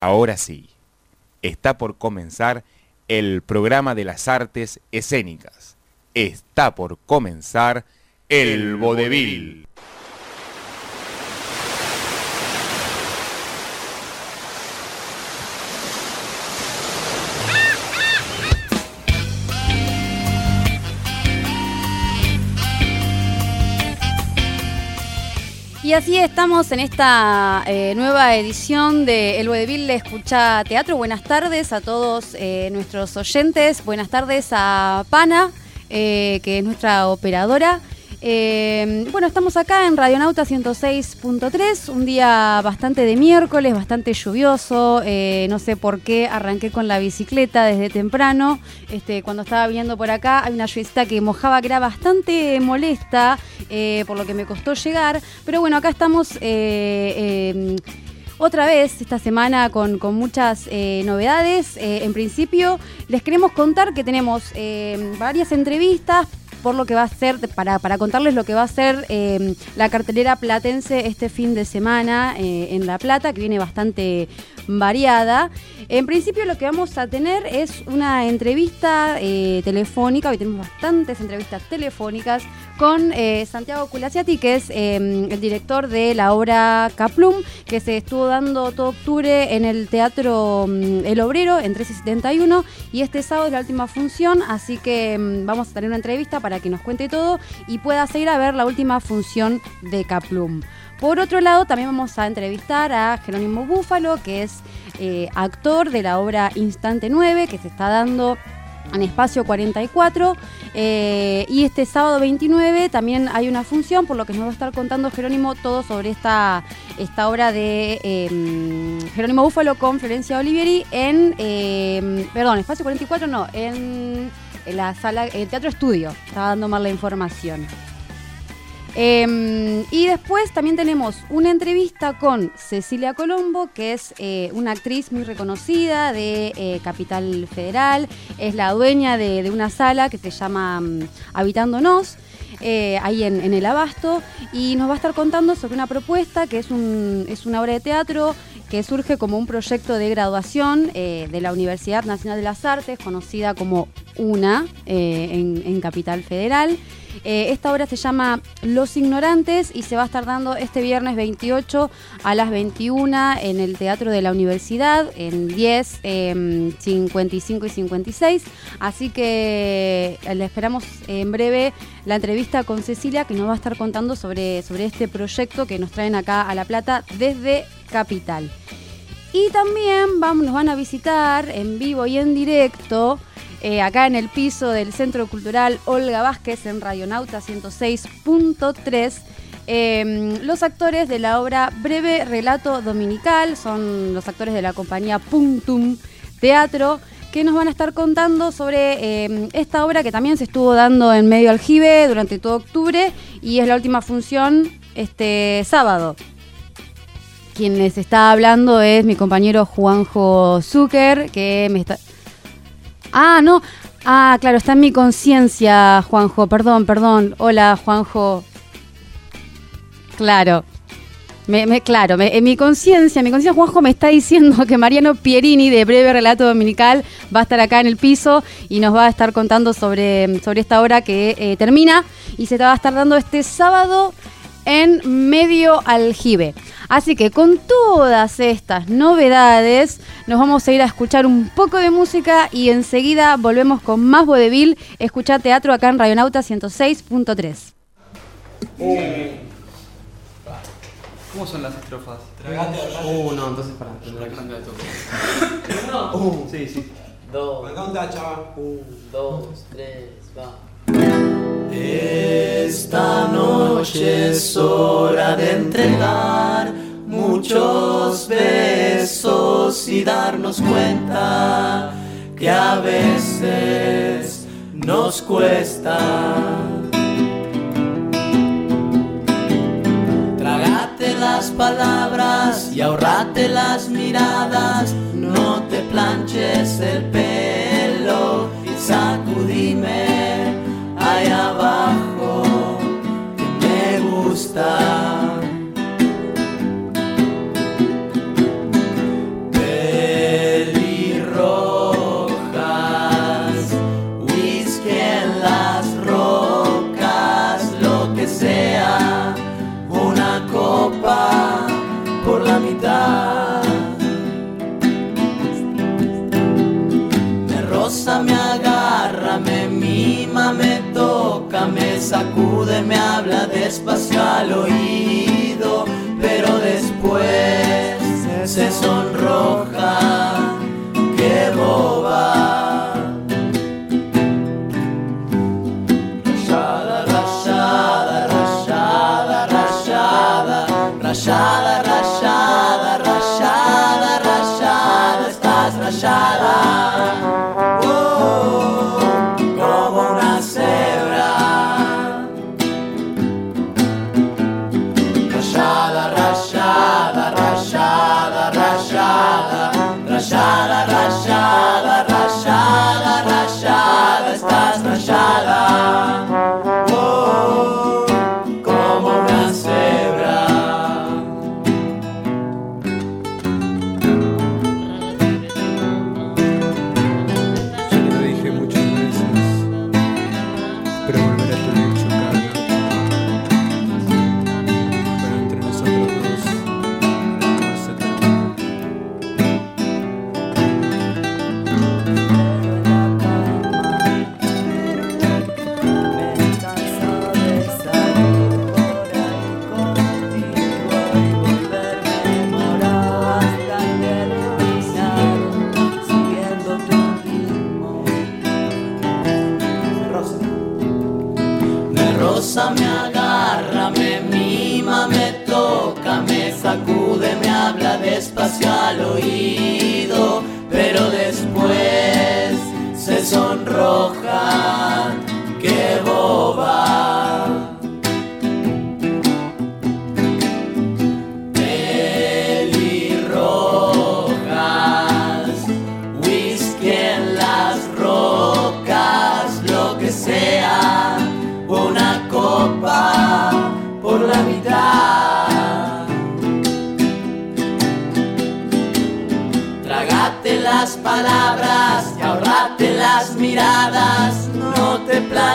Ahora sí, está por comenzar el programa de las artes escénicas. Está por comenzar el vodevil. Y así estamos en esta eh, nueva edición de El Vodevil Escucha Teatro. Buenas tardes a todos eh, nuestros oyentes. Buenas tardes a Pana, eh, que es nuestra operadora. Eh, bueno, estamos acá en Radionauta 106.3, un día bastante de miércoles, bastante lluvioso. eh, no sé por qué arranqué con la bicicleta desde temprano. Este, cuando estaba viniendo por acá, hay una lluviecita que mojaba, que era bastante molesta, eh, por lo que me costó llegar. Pero bueno, acá estamos. eh, otra vez esta semana con, muchas novedades. En principio, les queremos contar que tenemos eh, varias entrevistas por lo que va a ser, para, para contarles lo que va a ser eh, la cartelera platense este fin de semana eh, en La Plata, que viene bastante variada. En principio lo que vamos a tener es una entrevista eh, telefónica, hoy tenemos bastantes entrevistas telefónicas con eh, Santiago Culasiati, que es eh, el director de la obra Caplum, que se estuvo dando todo octubre en el Teatro mm, El Obrero, en 1371, y este sábado es la última función, así que mm, vamos a tener una entrevista para que nos cuente todo y puedas ir a ver la última función de Caplum. Por otro lado, también vamos a entrevistar a Jerónimo Búfalo, que es eh, actor de la obra Instante 9, que se está dando en Espacio 44. eh, y este sábado 29 también hay una función, por lo que nos va a estar contando Jerónimo todo sobre esta, esta obra de eh, Jerónimo Búfalo con Florencia Olivieri en, eh, perdón, Espacio 44 no, en, en la sala, el Teatro Estudio. Estaba dando mal la información. Eh, y después también tenemos una entrevista con Cecilia Colombo, que es eh, una actriz muy reconocida de eh, Capital Federal, es la dueña de, una sala que se llama mm, Habitándonos. eh, ahí en, el Abasto y nos va a estar contando sobre una propuesta que es, un, es una obra de teatro que surge como un proyecto de graduación de la Universidad Nacional de las Artes, conocida como UNA en Capital Federal. Eh, esta obra se llama Los Ignorantes y se va a estar dando este viernes 28 a las 21 en el Teatro de la Universidad, en 10, eh, 55 y 56. Así que eh, le esperamos en breve la entrevista con Cecilia que nos va a estar contando sobre, sobre este proyecto que nos traen acá a La Plata desde Capital. Y también vamos, nos van a visitar en vivo y en directo eh, acá en el piso del Centro Cultural Olga Vázquez en Radionauta 106.3. eh, los actores de la obra Breve Relato Dominical son los actores de la compañía Puntum Teatro que nos van a estar contando sobre eh, esta obra que también se estuvo dando en medio aljibe durante todo octubre y es la última función este sábado. Quien les está hablando es mi compañero Juanjo Zucker, que me está... Ah, no. Ah, claro, está en mi conciencia, Juanjo. Perdón, perdón. Hola, Juanjo. Claro. Me, claro, en mi conciencia, mi conciencia Juanjo me está diciendo que Mariano Pierini de Breve Relato Dominical va a estar acá en el piso y nos va a estar contando sobre, sobre esta obra que eh, termina y se va a estar dando este sábado en medio aljibe. Así que con todas estas novedades nos vamos a ir a escuchar un poco de música y enseguida volvemos con más vodevil. Escuchar teatro acá en Radionauta 106.3. ¿Cómo son las estrofas? Uh, no, entonces para. Cambia de toque. Uh, Sí, sí. Dos, acá chaval. Uh. dos, tres, va. Esta noche es hora de entregar muchos besos y darnos cuenta que a veces nos cuesta. Trágate las palabras y ahorrate las miradas, no te planches el pelo y sacudime ahí abajo que me gusta. sacude, me habla despacio al oído, pero después se sonroja, qué boba.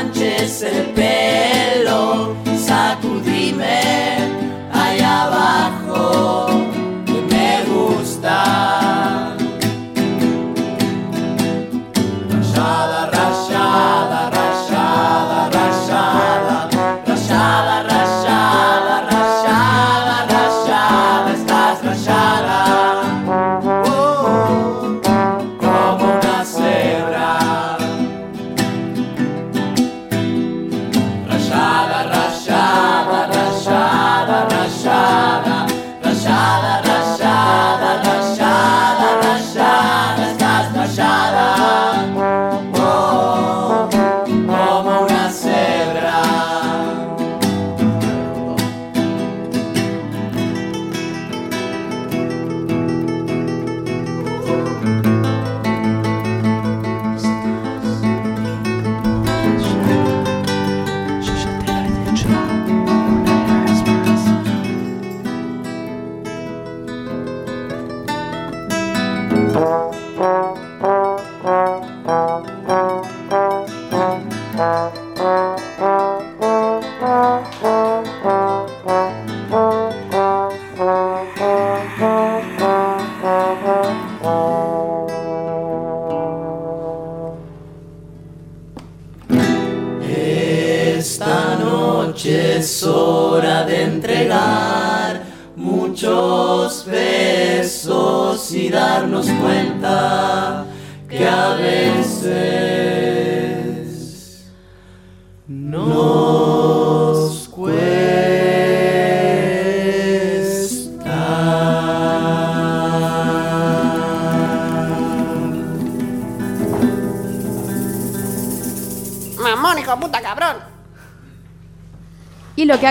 Sanchez el pelo.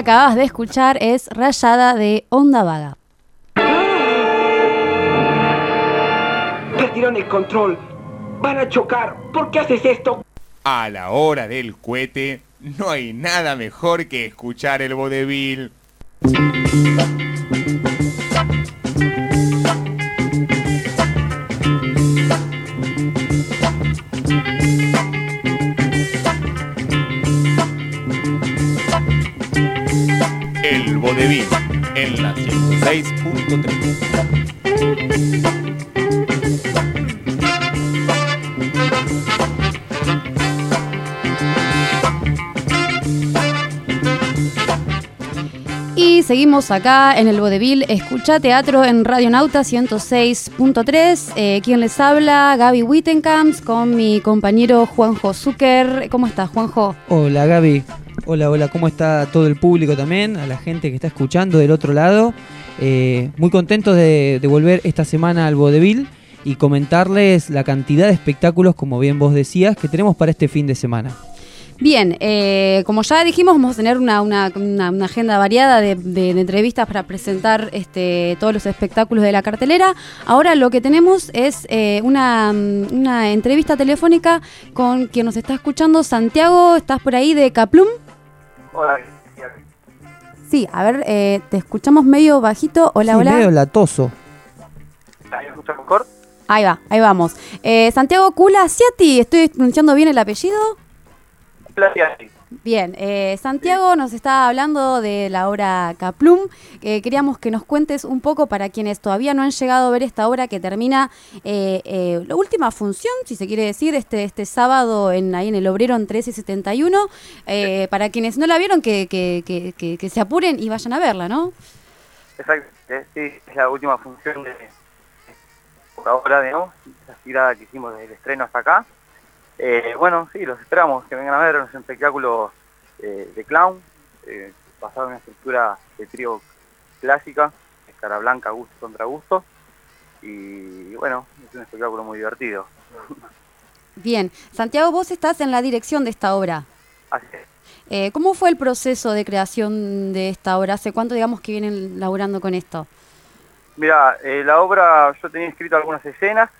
acabas de escuchar es Rayada de Onda Vaga. Retiraron el control. Van a chocar. ¿Por qué haces esto? A la hora del cohete, no hay nada mejor que escuchar el vodevil. Seguimos acá en el Vodevil. Escucha teatro en Radio Nauta 106.3. Eh, ¿Quién les habla? Gaby Wittenkamps con mi compañero Juanjo Zucker. ¿Cómo estás, Juanjo? Hola Gaby, hola, hola, ¿cómo está todo el público también? A la gente que está escuchando del otro lado. Eh, muy contentos de, de volver esta semana al Vodevil y comentarles la cantidad de espectáculos, como bien vos decías, que tenemos para este fin de semana. Bien, eh, como ya dijimos, vamos a tener una, una- una- una agenda variada de, de- de entrevistas para presentar este, todos los espectáculos de la cartelera. Ahora lo que tenemos es eh, una, mm, una entrevista telefónica con quien nos está escuchando. Santiago, ¿estás por ahí de Caplum? Hola, Sí, a ver, eh, te escuchamos medio bajito. Hola, Sí, hola. medio latoso. ¿me escuchas mejor? Ahí va, ahí vamos. Eh, Santiago Cula Ciati, ¿estoy pronunciando bien el apellido? Bien, eh, Santiago nos está hablando de la obra Caplum. Eh, queríamos que nos cuentes un poco para quienes todavía no han llegado a ver esta obra que termina eh, eh, la última función, si se quiere decir, este, este sábado en, ahí en el Obrero en 1371. Eh, para quienes no la vieron, que, que, que, que- se apuren y vayan a verla, ¿no? Exacto, sí, es la última función de por ahora, digamos, esa tirada que hicimos desde el estreno hasta acá. Eh, bueno, sí, los esperamos, que vengan a ver, es un espectáculo eh, de clown, eh, basado en una estructura de trío clásica, cara blanca, gusto contra gusto, y bueno, es un espectáculo muy divertido. Bien, Santiago, vos estás en la dirección de esta obra. Así es. Eh, ¿Cómo fue el proceso de creación de esta obra? ¿Hace cuánto, digamos, que vienen laburando con esto? Mira, eh, la obra yo tenía escrito algunas escenas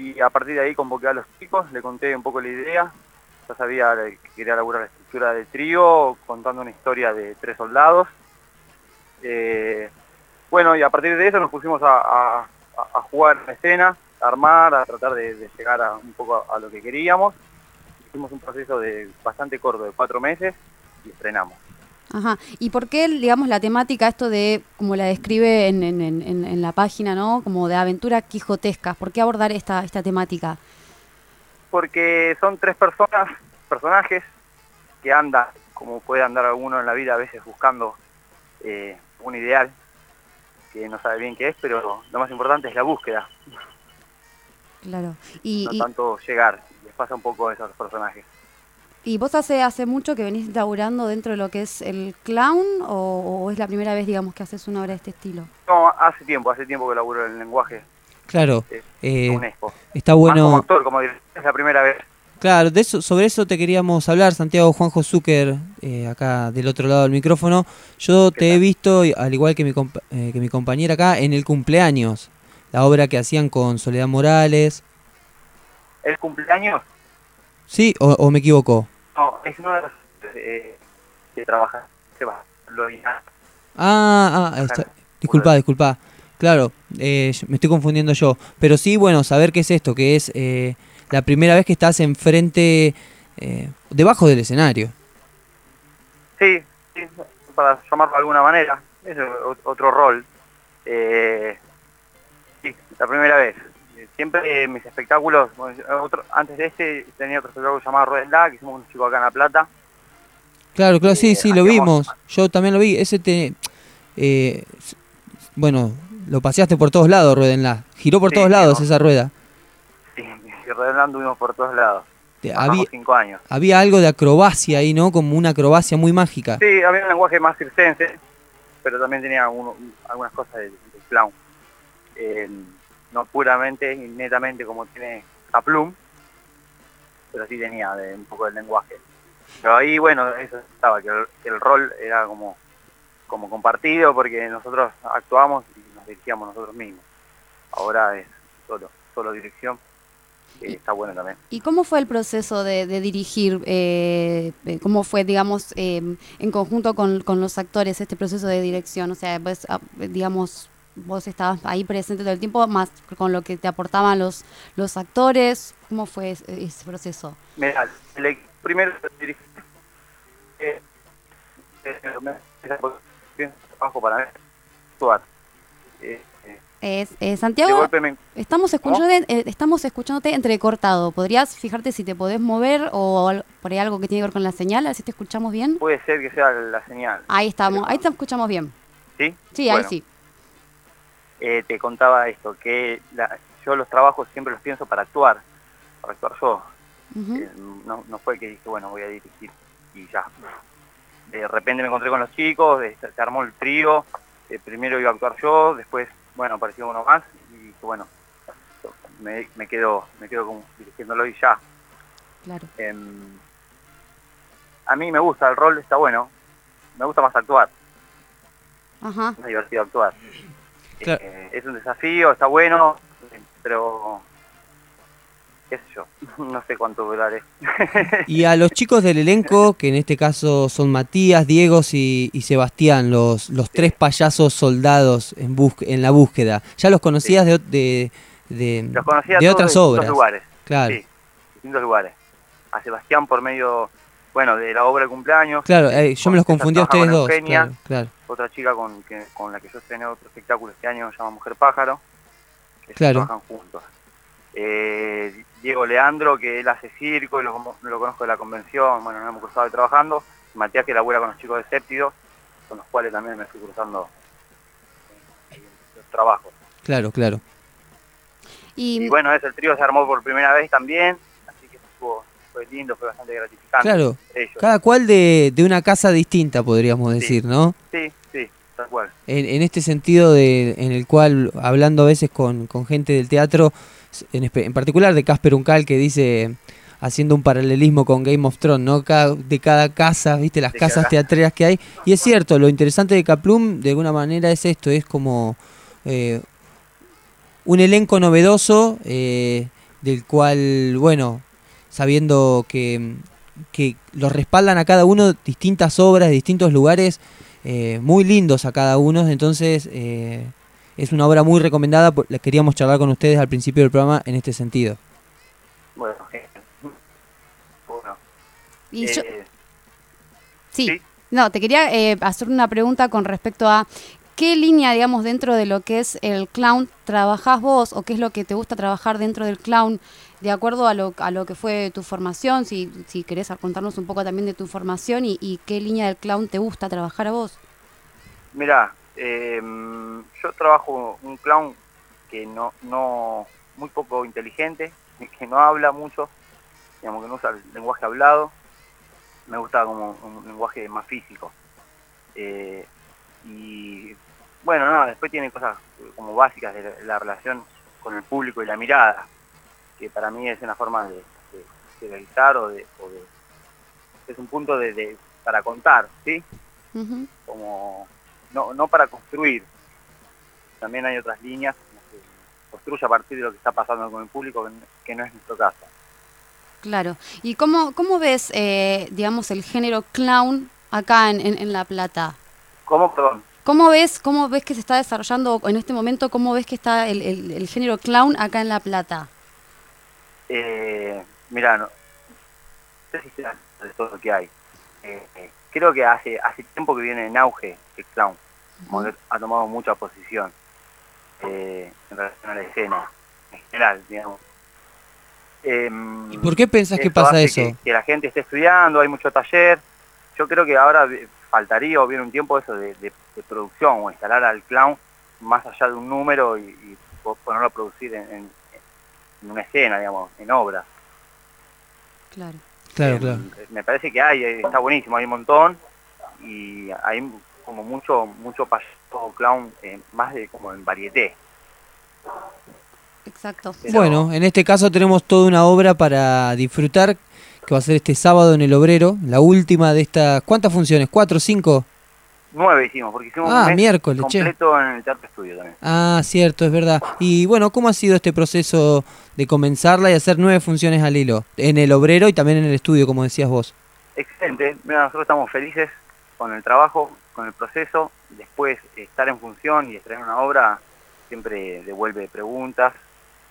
y a partir de ahí convoqué a los chicos, le conté un poco la idea. Ya sabía que quería laburar la estructura de trío, contando una historia de tres soldados. Eh, bueno, y a partir de eso nos pusimos a, jugar la escena, a armar, a tratar de, de llegar a, un poco a, a lo que queríamos. Hicimos un proceso de bastante corto, de cuatro meses, y estrenamos. Ajá. ¿Y por qué, digamos, la temática, esto de, como la describe en, en- en- en- en la página, ¿no? Como de aventura quijotescas? ¿Por qué abordar esta, esta temática? porque son tres personas, personajes que andan, como puede andar alguno en la vida, a veces buscando eh, un ideal que no sabe bien qué es, pero lo más importante es la búsqueda, Claro. Y, no y- tanto llegar. Les pasa un poco eso a los personajes. Y vos hace, hace mucho que venís laburando dentro de lo que es el clown o, o es la primera vez, digamos, que haces una obra de este estilo? No, hace tiempo, hace tiempo que laburo en el lenguaje Claro, eh, UNESCO. está Más como bueno. actor, como director, es la primera vez. Claro, de eso, sobre eso te queríamos hablar, Santiago Juanjo Zucker, eh, acá del otro lado del micrófono. Yo te he visto, al igual que mi, compa- eh, que mi compañera acá, en el cumpleaños, la obra que hacían con Soledad Morales. El cumpleaños, ¿Sí? ¿O, o me equivoco? no, es uno de los eh, que trabaja, se va, lo dirá. Ah, ah, está- disculpa, disculpa. Claro, eh, me estoy confundiendo yo. Pero sí, bueno, saber qué es esto, que es eh, la primera vez que estás enfrente, eh, debajo del escenario. Sí, sí, para llamarlo de alguna manera, es otro rol. Eh, sí, la primera vez. Siempre eh, mis espectáculos, bueno, otro- antes de este tenía otro espectáculo llamado Rueda, que hicimos con un chico acá en La Plata. Claro, claro, sí, Eh, sí, lo vimos. Yo también lo vi. Ese te. eh, bueno, lo paseaste por todos lados, Ruedenla. Giró por Sí, todos lados no. esa rueda. Sí, y Rueda anduvimos por todos lados. Había, cinco años. había algo de acrobacia ahí, ¿no? Como una acrobacia muy mágica. Sí, había un lenguaje más circense, pero también tenía uno- algunas cosas de, de clown. Eh, no puramente y netamente como tiene Caplum, pero sí tenía de, un poco del lenguaje. Pero ahí, bueno, eso estaba, que el, que el rol era como, como compartido porque nosotros actuamos y nos dirigíamos nosotros mismos. Ahora es solo, solo dirección, que está bueno también. ¿Y cómo fue el proceso de, de dirigir? eh, eh, ¿Cómo fue, digamos, eh, en conjunto con, con los actores este proceso de dirección? O sea, pues, ah, digamos, vos estabas ahí presente todo el tiempo, más con lo que te aportaban los, los actores. ¿Cómo fue ese, ese proceso? Mira, el primero eh, eh, trabajo para mí actuar. Eh, eh, Es, eh, Santiago, me... estamos escuchando, eh, estamos escuchándote entrecortado. ¿Podrías fijarte si te podés mover o al- por ahí algo que tiene que ver con la señal? Así te escuchamos bien. Puede ser que sea la señal. Ahí estamos, ahí te escuchamos bien. ¿Sí? Sí, ahí Bueno, sí. Eh, te contaba esto, que la- yo los trabajos siempre los pienso para actuar, para actuar yo. Eh, no, no fue que dije, bueno, voy a dirigir y ya. De repente me encontré con los chicos, eh, se armó el trío, eh, primero iba a actuar yo, después, bueno, apareció uno más y dije, bueno, me, me quedo me quedo como dirigiéndolo y ya. Claro. Em, a mí me gusta, el rol está bueno, me gusta más actuar, Ajá. es divertido actuar. Claro. Eh, es un desafío, está bueno, pero qué sé yo, no sé cuánto duraré. Y a los chicos del elenco, que en este caso son Matías, Diego y, y Sebastián, los, los tres payasos soldados en, bus- en la búsqueda, ¿ya los conocías de, de, de, Los conocía de otras obras? distintos lugares. Claro, Sí, distintos lugares. A Sebastián por medio, bueno, de la obra de cumpleaños. claro eh, yo me los confundí a ustedes dos. Eugenia, Claro, claro, Otra chica con, que, con la que yo estrené otro espectáculo este año, se llama Mujer Pájaro. Que Claro. trabajan juntos. Eh, Diego Leandro, que él hace circo, y lo, conozco de la convención, bueno, nos hemos cruzado trabajando. Matías, que labura con los chicos de Séptido, con los cuales también me fui cruzando eh, los trabajos. claro, claro. Y, Y bueno, ese trío se armó por primera vez también, así que estuvo, fue lindo, fue bastante gratificante. Claro, ellos. cada cual de, de una casa distinta, podríamos decir, ¿no? Sí, sí, tal cual. En, en este sentido de, en el cual, hablando a veces con, con gente del teatro, en, en particular de Casper Uncal, que dice, haciendo un paralelismo con Game of Thrones, ¿no? Cada, de cada casa, ¿viste? Las De casas teatreras que hay. Y es cierto, lo interesante de Caplum, de alguna manera, es esto, es como eh, un elenco novedoso, eh, del cual, bueno, sabiendo que, que los respaldan a cada uno distintas obras de distintos lugares, eh, muy lindos a cada uno, entonces eh, es una obra muy recomendada, la queríamos charlar con ustedes al principio del programa en este sentido. Bueno, eh, bueno y yo- eh, sí. sí. No, te quería eh, hacer una pregunta con respecto a qué línea, digamos, dentro de lo que es el clown trabajás vos o qué es lo que te gusta trabajar dentro del clown de acuerdo a lo, a lo que fue tu formación, si, si querés contarnos un poco también de tu formación y, y qué línea del clown te gusta trabajar a vos. Mira, eh, yo trabajo un clown que no, no, muy poco inteligente, que no habla mucho, digamos que no usa el lenguaje hablado, me gusta como un lenguaje más físico. Eh, y bueno, nada, después tiene cosas como básicas de la relación con el público y la mirada, que para mí es una forma de, de, de realizar o de, o de- es un punto de, de- para contar, ¿sí? Como no, no para construir. También hay otras líneas que construye a partir de lo que está pasando con el público, que, que no es nuestro caso. Claro. ¿Y cómo, cómo ves, eh, digamos, el género clown acá en, en, en La Plata? ¿Cómo? Perdón. ¿Cómo ves, ¿Cómo ves que se está desarrollando en este momento? ¿Cómo ves que está el, el- el género clown acá en La Plata? Eh, mira, no, no sé si de todo lo que hay. Eh, eh, creo que hace hace tiempo que viene en auge el clown, que ha tomado mucha posición eh, en relación a la escena, en general, digamos. Em, ¿Y por qué pensás que pasa eso? Que, que la gente esté estudiando, hay mucho taller. Yo creo que ahora faltaría o viene un tiempo eso de, de- de producción o instalar al clown más allá de un número y, y po- ponerlo a producir en, en- en una escena, digamos, en obra. Claro. Claro, Eh, claro. Me parece que hay, eh, está buenísimo, hay un montón y hay como mucho mucho payaso clown eh, más de como en varieté. Exacto. Pero- Bueno, en este caso tenemos toda una obra para disfrutar, que va a ser este sábado en el Obrero, la última de estas... ¿Cuántas funciones? ¿Cuatro, cinco? Nueve hicimos, porque hicimos Ah, un mes miércoles, che. completo en el Teatro Estudio también. Ah, cierto, es verdad. Y bueno, ¿cómo ha sido este proceso de comenzarla y hacer nueve funciones al hilo? En el Obrero y también en el estudio, como decías vos. Excelente, Mira, nosotros estamos felices con el trabajo, con el proceso. Después, estar en función y extraer una obra siempre devuelve preguntas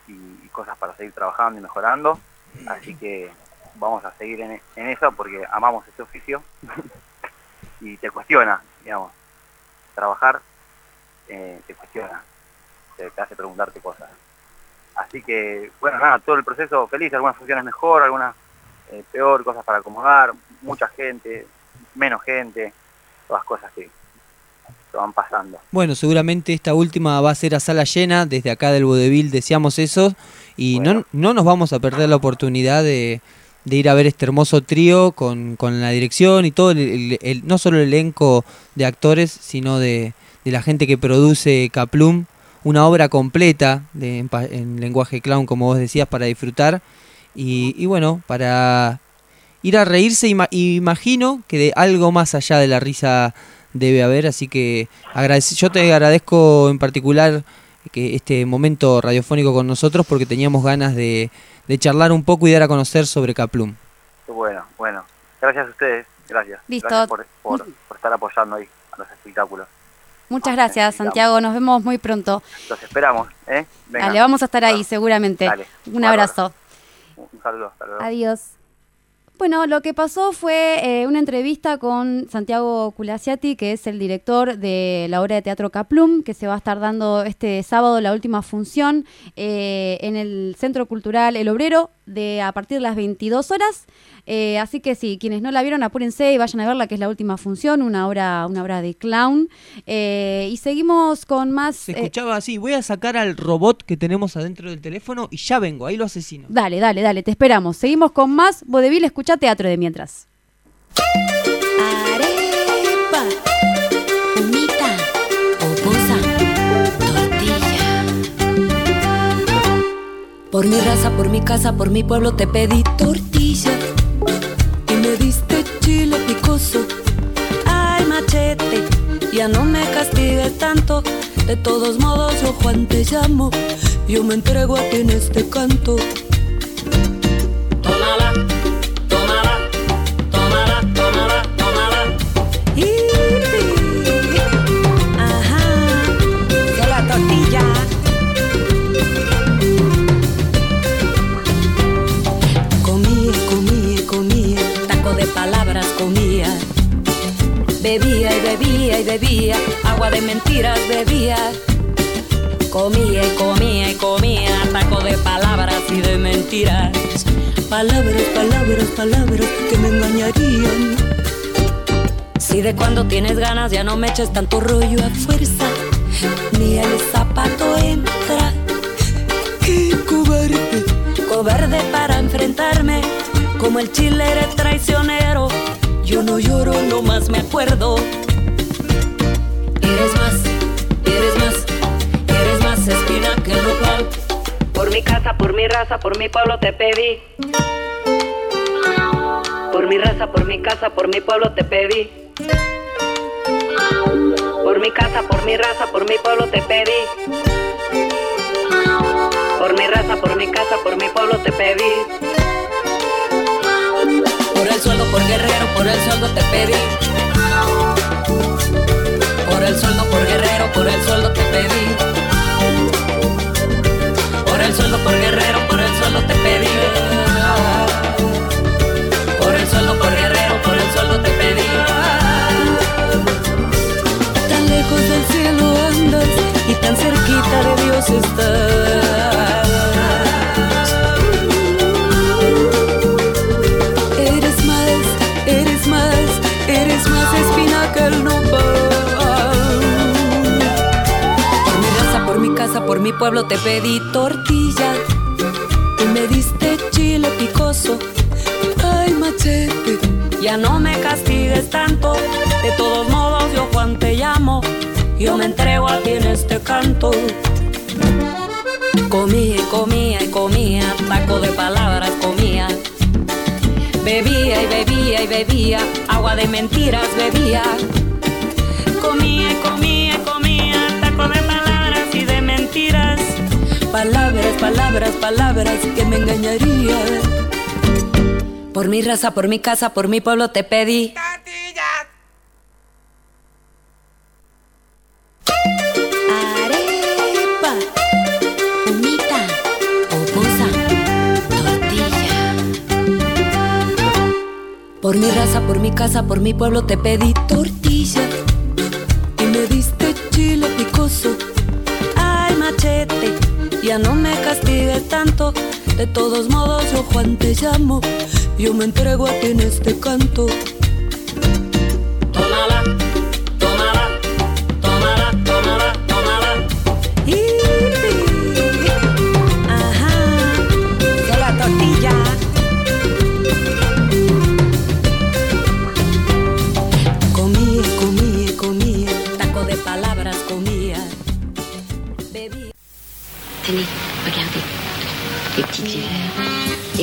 y, y cosas para seguir trabajando y mejorando. Así que vamos a seguir en, en eso porque amamos este oficio y te cuestiona, digamos. Trabajar eh, te cuestiona. te, te hace preguntarte cosas. Así que, bueno, nada, todo el proceso feliz, algunas funciones mejor, algunas eh, peor, cosas para acomodar, mucha gente, menos gente, todas cosas que, que van pasando. Bueno, seguramente esta última va a ser a sala llena. Desde acá del Vodevil deseamos eso. Y no, no nos vamos a perder la oportunidad de, de ir a ver este hermoso trío con, con la dirección y todo, el, no solo el elenco de actores, sino de, de la gente que produce Caplum. Una obra completa de, en, lenguaje clown, como vos decías, para disfrutar. Y, y bueno, para ir a reírse, ima- imagino que de algo más allá de la risa debe haber, así que yo te agradezco en particular que este momento radiofónico con nosotros porque teníamos ganas de, de charlar un poco y dar a conocer sobre Caplum. Qué Bueno, bueno, gracias a ustedes, gracias. Listo. Gracias por, por, por estar apoyando ahí a los espectáculos. Muchas gracias, Santiago. Nos vemos muy pronto. Los esperamos, ¿eh? Vengan. Dale, vamos a estar ahí seguramente. Dale, Un bárbaro. abrazo. Un saludo, hasta luego. Adiós. Bueno, lo que pasó fue eh, una entrevista con Santiago Culasiati, que es el director de la obra de teatro Caplum, que se va a estar dando este sábado la última función eh, en el Centro Cultural El Obrero de a partir de las 22 horas. Eh, así que sí, quienes no la vieron, apúrense y vayan a verla, que es la última función, una obra, una obra de clown. Eh, y seguimos con más... Se eh, escuchaba así, voy a sacar al robot que tenemos adentro del teléfono y ya vengo, ahí lo asesino. Dale, dale, dale, te esperamos. Seguimos con más Vodevil, escucha teatro de mientras. Por mi raza, por mi casa, por mi pueblo te pedí tortilla y me diste chile picoso. Ay, machete, ya no me castigues tanto. De todos modos, yo Juan te llamo. Yo me entrego a ti en este canto. Bebía y bebía y bebía, agua de mentiras bebía. Comía y comía y comía, taco de palabras y de mentiras. Palabras, palabras, palabras que me engañarían. Si de cuando tienes ganas ya no me eches tanto rollo a fuerza, ni el zapato entra. Qué cobarde, cobarde para enfrentarme, como el chile eres traicionero. Yo no lloro, nomás me acuerdo. Eres más, eres más, eres más espina que nopal. Por mi casa, por mi raza, por mi pueblo te pedí. Por mi raza, por mi casa, por mi pueblo te pedí. Por mi casa, por mi raza, por mi pueblo te pedí. Por mi raza, por mi casa, por mi pueblo te pedí. Por el sueldo, por guerrero, por el sueldo te pedí. Por el sueldo, por guerrero, por el sueldo te pedí. Por el sueldo, por guerrero, por el sueldo te pedí. Por el sueldo, por guerrero, por el sueldo te pedí. Tan lejos del cielo andas y tan cerquita de Dios estás. Mi pueblo te pedí tortilla y me diste chile picoso. Ay, machete, Ya no me castigues tanto. de todos modos yo Juan te llamo. Yo me entrego a ti en este canto. Comía y comía y comía, taco de palabras comía. Bebía y bebía y bebía, agua de mentiras bebía. Comía y comía, Palabras, palabras, palabras que me engañarían. Por mi raza, por mi casa, por mi pueblo te pedí. Arepa, humita, oposa, tortilla. Por mi raza, por mi casa, por mi pueblo te pedí tortilla Ya no me castigues tanto, de todos modos yo Juan te llamo, yo me entrego a ti en este canto.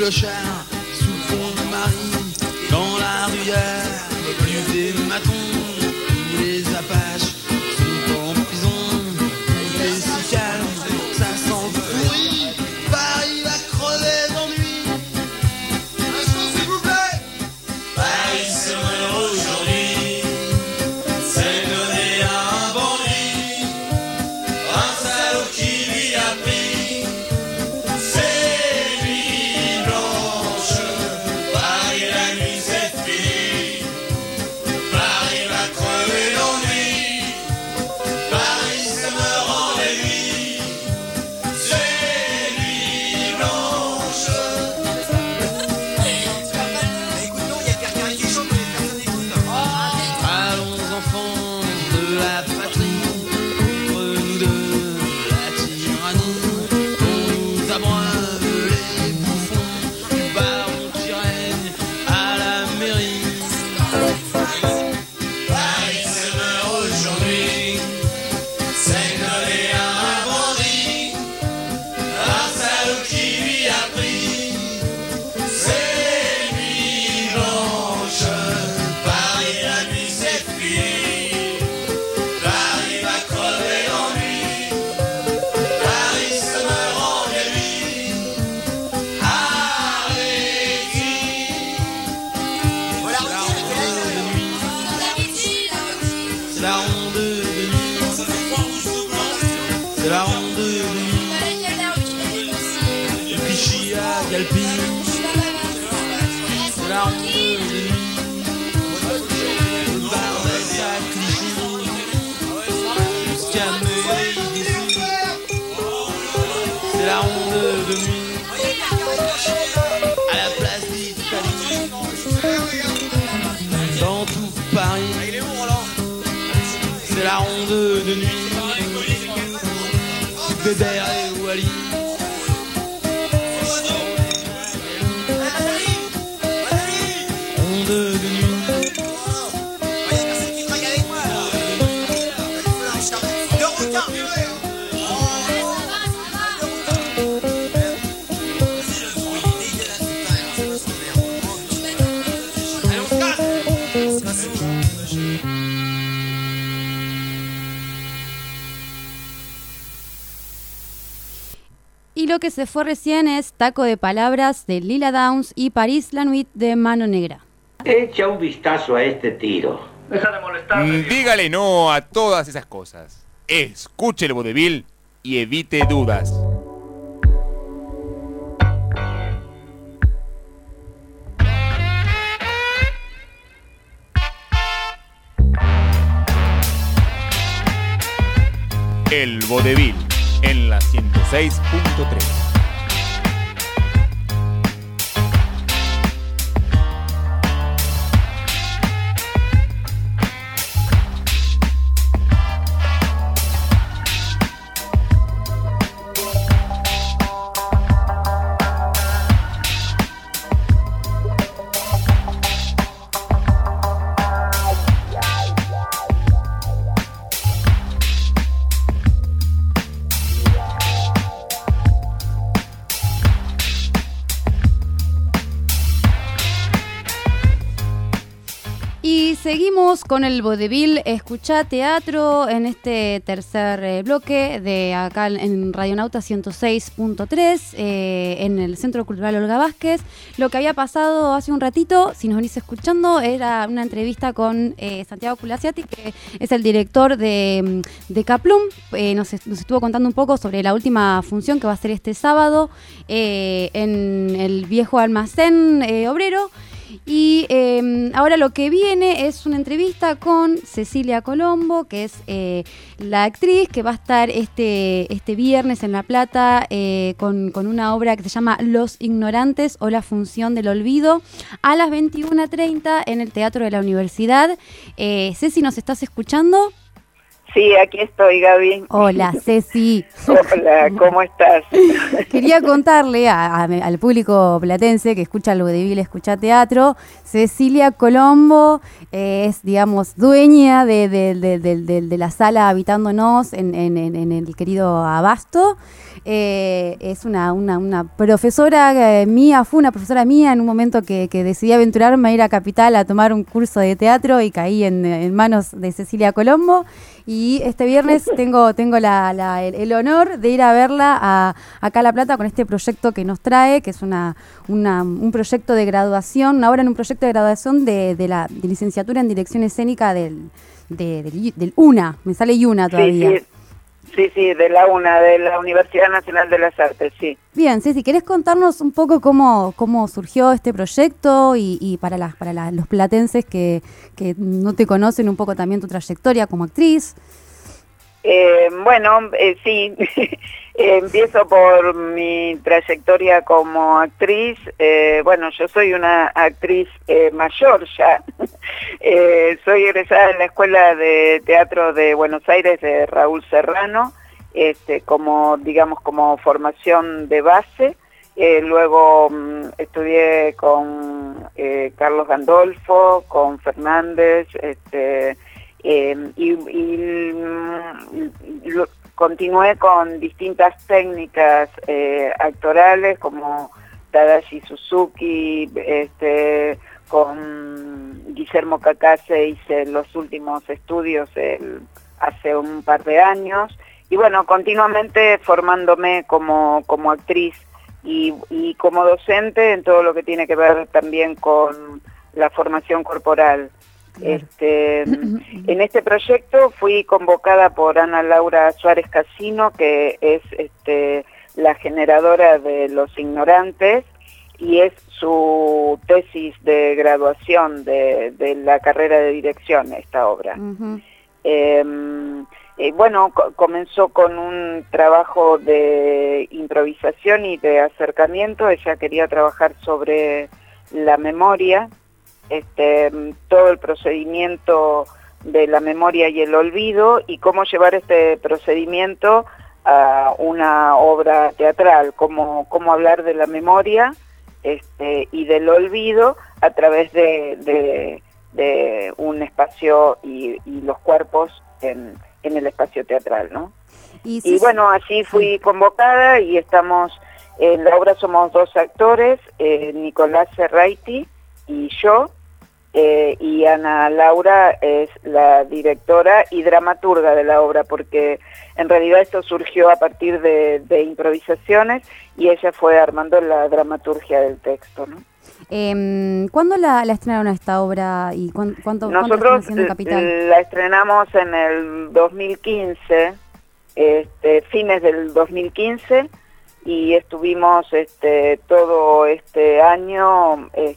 Cruxar se fue recién es Taco de Palabras de Lila Downs y París Lanuit de Mano Negra. Echa un vistazo a este tiro. Deja de molestarme. Mm, dígale no a todas esas cosas. Escuche el vodevil y evite dudas. El vodevil en la 106.3. con el vodevil Escuchá Teatro en este tercer eh, bloque de acá en Radionauta 106.3 eh, en el Centro Cultural Olga Vázquez. Lo que había pasado hace un ratito, si nos venís escuchando, era una entrevista con eh, Santiago Culasiati, que es el director de, mm, de Caplum. Eh, nos, nos estuvo contando un poco sobre la última función que va a ser este sábado en el viejo almacén obrero. Y eh, ahora lo que viene es una entrevista con Cecilia Colombo, que es eh, la actriz que va a estar este, este viernes en La Plata eh, con, con una obra que se llama Los Ignorantes o la Función del Olvido a las 21.30 en el Teatro de la Universidad. Eh, Ceci, ¿nos estás escuchando? Sí, aquí estoy, Gaby. Hola, Ceci. Hola, ¿cómo estás? Quería contarle a- a- al público platense que escucha el vodevil, escucha teatro, Cecilia Colombo eh, es, digamos, dueña de, de- de- de- de- de la sala Habitándonos en, en- en- en el querido Abasto. Eh, es una, una- una profesora eh, mía, fue una profesora mía en un momento que, que decidí aventurarme a ir a Capital a tomar un curso de teatro y caí en, en manos de Cecilia Colombo. Y este viernes tengo, tengo la- la- el, el honor de ir a verla a, acá a La Plata con este proyecto que nos trae, que es una, una- un proyecto de graduación, una obra en un proyecto de graduación de, de la de licenciatura en dirección escénica del, de- del, del UNA. Me sale UNA todavía. Sí, sí, sí, sí, de la UNA, de la Universidad Nacional de las Artes, sí. Bien, Ceci, ¿querés contarnos un poco cómo, cómo surgió este proyecto y, y para, las, para la- los platenses que, que no te conocen un poco también tu trayectoria como actriz? Eh, bueno, eh, sí, Eh, empiezo por mi trayectoria como actriz. Bueno, yo soy una actriz mayor ya. Soy egresada de la Escuela de Teatro de Buenos Aires de Raúl Serrano, este, como, digamos, como formación de base. Luego mm, estudié con Carlos Gandolfo, con Fernández, este, eh, y, y, mm, continué con distintas técnicas eh, actorales como Tadashi Suzuki, este, con Guillermo Cacase hice los últimos estudios hace un par de años y bueno, continuamente formándome como, como actriz y como docente en todo lo que tiene que ver también con la formación corporal. Este, en este proyecto fui convocada por Ana Laura Suárez Casino, que es este, la generadora de Los Ignorantes, y es su tesis de graduación de, de la carrera de dirección, esta obra. Eh, eh, bueno, co- comenzó con un trabajo de improvisación y de acercamiento. Ella quería trabajar sobre la memoria, este, todo el procedimiento de la memoria y el olvido y cómo llevar este procedimiento a una obra teatral, cómo, cómo hablar de la memoria este, y del olvido a través de, de- de un espacio y, y los cuerpos en, en el espacio teatral, ¿no? Y, Y bueno, así fui convocada y estamos, en la obra somos dos actores, eh, Nicolás Serraiti y yo, eh, y Ana Laura es la directora y dramaturga de la obra, porque en realidad esto surgió a partir de, de improvisaciones y ella fue armando la dramaturgia del texto, ¿no? Em, ¿Cuándo la, la estrenaron a esta obra y cuán- cuánto, Nosotros en eh, Capital? la estrenamos en el 2015, este, fines del 2015, y estuvimos este, todo este año eh,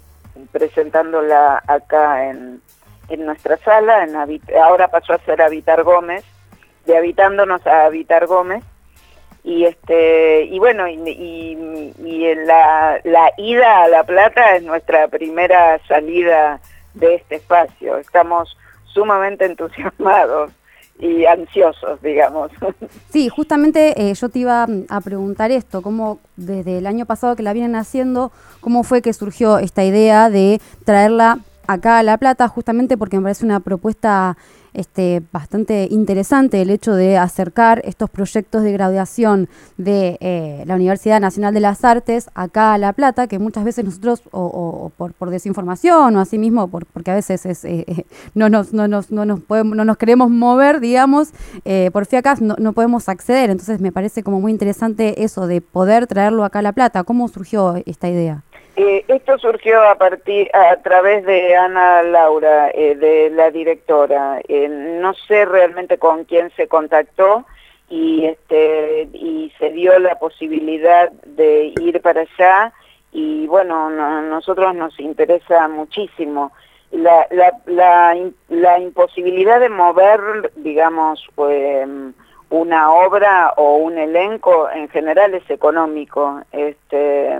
presentándola acá en, en nuestra sala. En ahora pasó a ser Habitar Gómez, de Habitándonos a Habitar Gómez. Y este y bueno, y, y- la, la ida a La Plata es nuestra primera salida de este espacio. Estamos sumamente entusiasmados y ansiosos, digamos. Sí, justamente eh, yo te iba mm, a preguntar esto, cómo desde el año pasado que la vienen haciendo, cómo fue que surgió esta idea de traerla acá a La Plata, justamente porque me parece una propuesta este, bastante interesante el hecho de acercar estos proyectos de graduación de eh, la Universidad Nacional de las Artes acá a La Plata, que muchas veces nosotros, o, o- o por, desinformación o así mismo, por- porque a veces es, eh, eh, no, nos, no, nos, no, nos podemos, no nos queremos mover, digamos, eh, por FIACAS no, no podemos acceder. Entonces me parece como muy interesante eso de poder traerlo acá a La Plata. ¿Cómo surgió esta idea? Eh, esto surgió a partir a través de Ana Laura, eh, de la directora. Eh, no sé realmente con quién se contactó y este y se dio la posibilidad de ir para allá y bueno, no- nosotros nos interesa muchísimo. La, la, la, la imposibilidad de mover, digamos, eh, una obra o un elenco en general es económico. Este,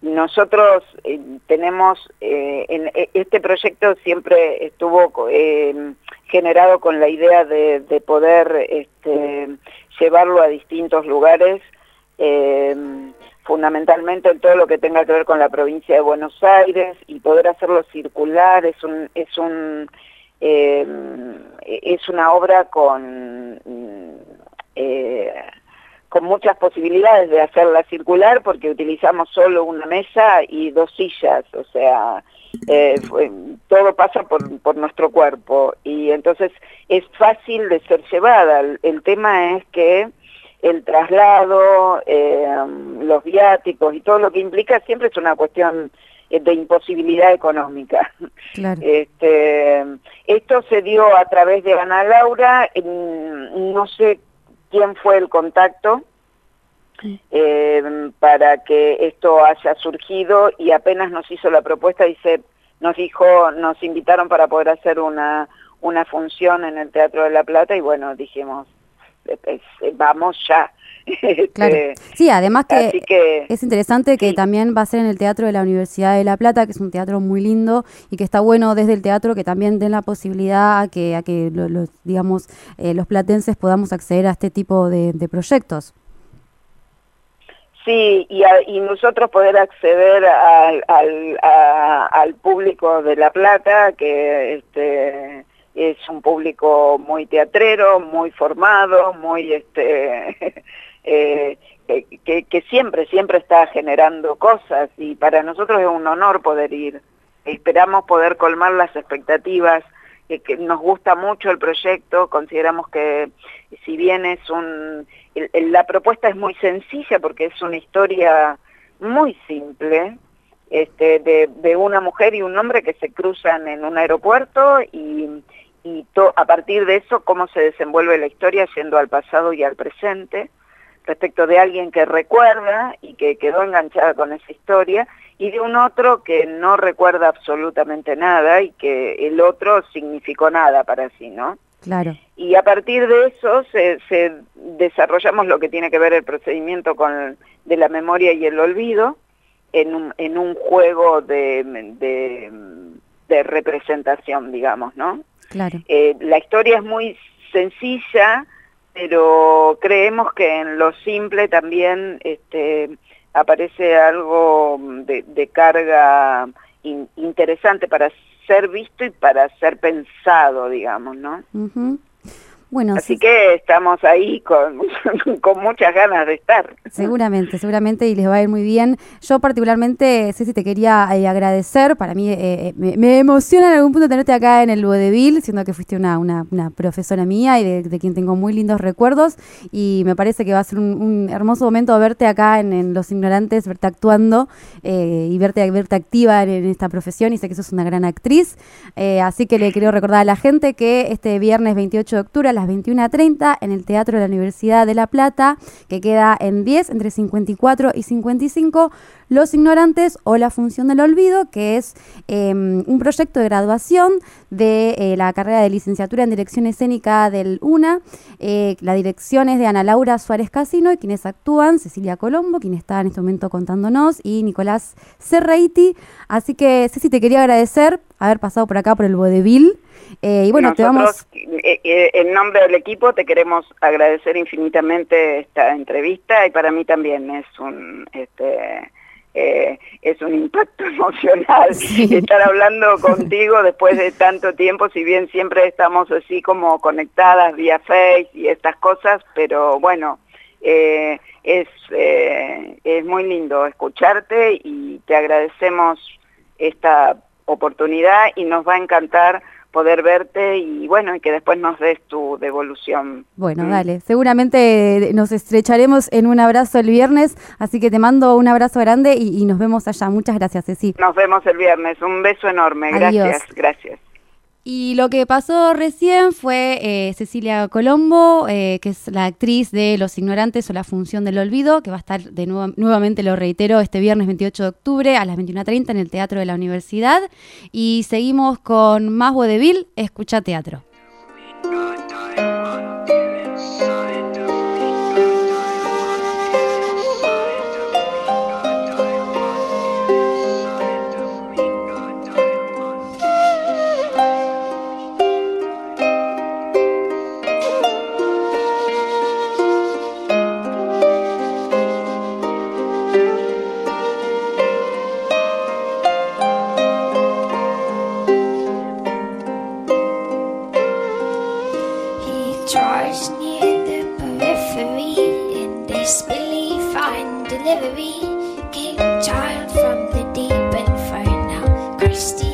nosotros eh, tenemos, eh, en e- este proyecto siempre estuvo eh, generado con la idea de, de poder este, llevarlo a distintos lugares, eh, fundamentalmente en todo lo que tenga que ver con la provincia de Buenos Aires y poder hacerlo circular es un es un eh, es una obra con eh, con muchas posibilidades de hacerla circular porque utilizamos solo una mesa y dos sillas, o sea, eh, fue- todo pasa por, por nuestro cuerpo y entonces es fácil de ser llevada. El, el tema es que el traslado, eh, los viáticos y todo lo que implica siempre es una cuestión de imposibilidad económica. Claro. Este, esto se dio a través de Ana Laura, en- no sé quién fue el contacto eh, para que esto haya surgido y apenas nos hizo la propuesta, dice, nos dijo, nos invitaron para poder hacer una, una función en el Teatro de la Plata y bueno, dijimos, vamos ya. Claro. Este, Sí, además que, es interesante que también va a ser en el Teatro de la Universidad de La Plata, que es un teatro muy lindo y que está bueno desde el teatro que también den la posibilidad a que, a que lo- los, digamos, eh, los platenses podamos acceder a este tipo de, de proyectos. Sí, y, a- y nosotros poder acceder al, al, a- al público de La Plata, que este, es un público muy teatrero, muy formado, muy este, eh, que, siempre, siempre está generando cosas y para nosotros es un honor poder ir. Esperamos poder colmar las expectativas, que, nos gusta mucho el proyecto, consideramos que si bien es un... la propuesta es muy sencilla porque es una historia muy simple, este, de, de una mujer y un hombre que se cruzan en un aeropuerto y, y to- a partir de eso cómo se desenvuelve la historia yendo al pasado y al presente respecto de alguien que recuerda y que quedó enganchada con esa historia y de un otro que no recuerda absolutamente nada y que el otro significó nada para sí, ¿no? Claro. Y a partir de eso se, se desarrollamos lo que tiene que ver el procedimiento con de la memoria y el olvido en un, en un juego de, de, de representación, digamos, ¿no? Claro. Eh, la historia es muy sencilla, pero creemos que en lo simple también este, aparece algo de, de carga in- interesante para ser visto y para ser pensado, digamos, ¿no? Bueno, Así sí, que estamos ahí con, con muchas ganas de estar. seguramente, seguramente y les va a ir muy bien. Yo particularmente, Ceci, te quería eh, agradecer. Para mí eh, eh, me, me emociona en algún punto tenerte acá en el Vodevil, siendo que fuiste una, una, una profesora mía y de, de quien tengo muy lindos recuerdos. Y me parece que va a ser un, un hermoso momento verte acá en, en Los Ignorantes, verte actuando eh, y verte, verte activa en, en esta profesión. Y sé que sos una gran actriz. Eh, así que le quiero recordar a la gente que este viernes 28 de octubre a las 21.30 en el Teatro de la Universidad de La Plata, que queda en 10, entre 54 y 55, Los Ignorantes o La Función del Olvido, que es eh, un proyecto de graduación de eh, la carrera de licenciatura en Dirección Escénica del UNA. Eh, la dirección es de Ana Laura Suárez Casino y quienes actúan, Cecilia Colombo, quien está en este momento contándonos, y Nicolás Serraiti. Así que, Ceci, te quería agradecer haber pasado por acá por el Vodevil. Eh, y bueno, te vamos... Nosotros, eh, eh, en nombre del equipo, te queremos agradecer infinitamente esta entrevista y para mí también es un, este, eh, es un impacto emocional estar hablando contigo después de tanto tiempo, si bien siempre estamos así como conectadas vía Face y estas cosas, pero bueno, eh, es, eh, es muy lindo escucharte y te agradecemos esta oportunidad y nos va a encantar poder verte y bueno, y que después nos des tu devolución. Bueno, Mm. dale. Seguramente nos estrecharemos en un abrazo el viernes, así que te mando un abrazo grande y, y nos vemos allá. Muchas gracias, Ceci. Nos vemos el viernes. Un beso enorme. Adiós. Gracias, gracias. Y lo que pasó recién fue eh, Cecilia Colombo, eh, que es la actriz de Los Ignorantes o La Función del Olvido, que va a estar de nuevo, nuevamente, lo reitero, este viernes 28 de octubre a las 21.30 en el Teatro de la Universidad. Y seguimos con más vodevil, Escucha Teatro. tasty.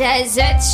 Jazette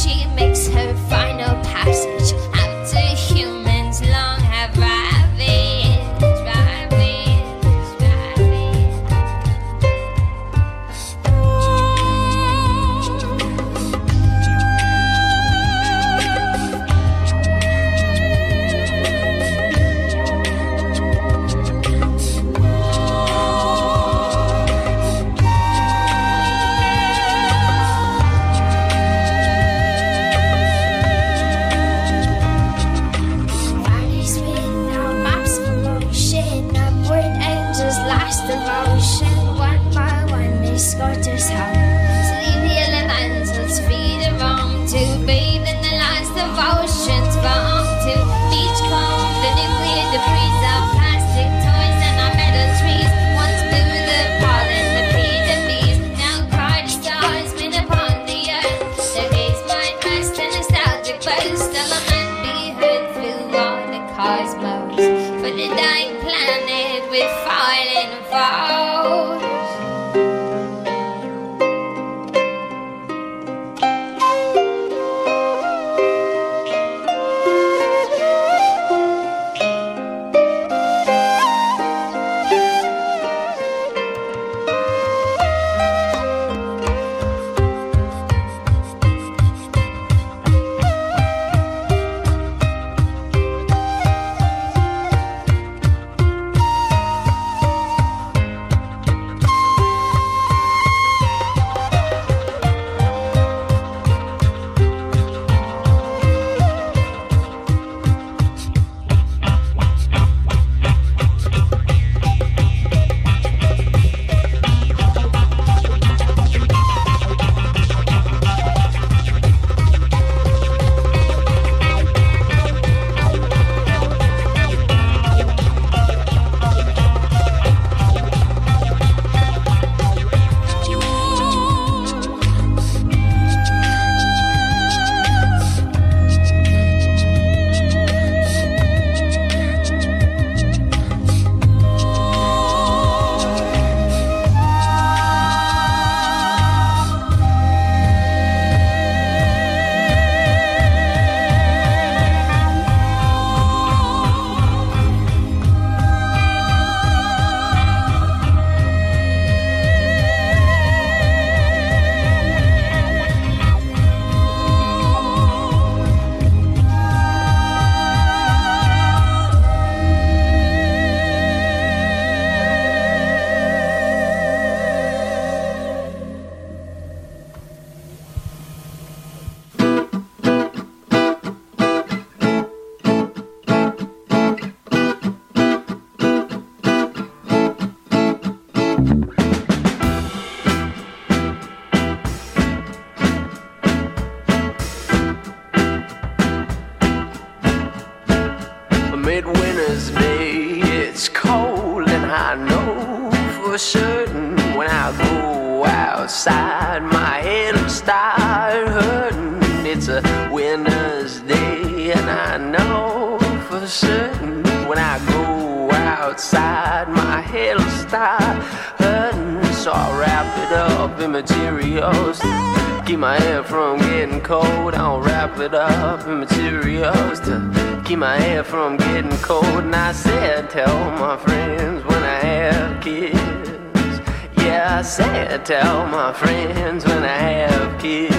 from getting cold. And I said, tell my friends when I have kids. Yeah, I said, tell my friends when I have kids.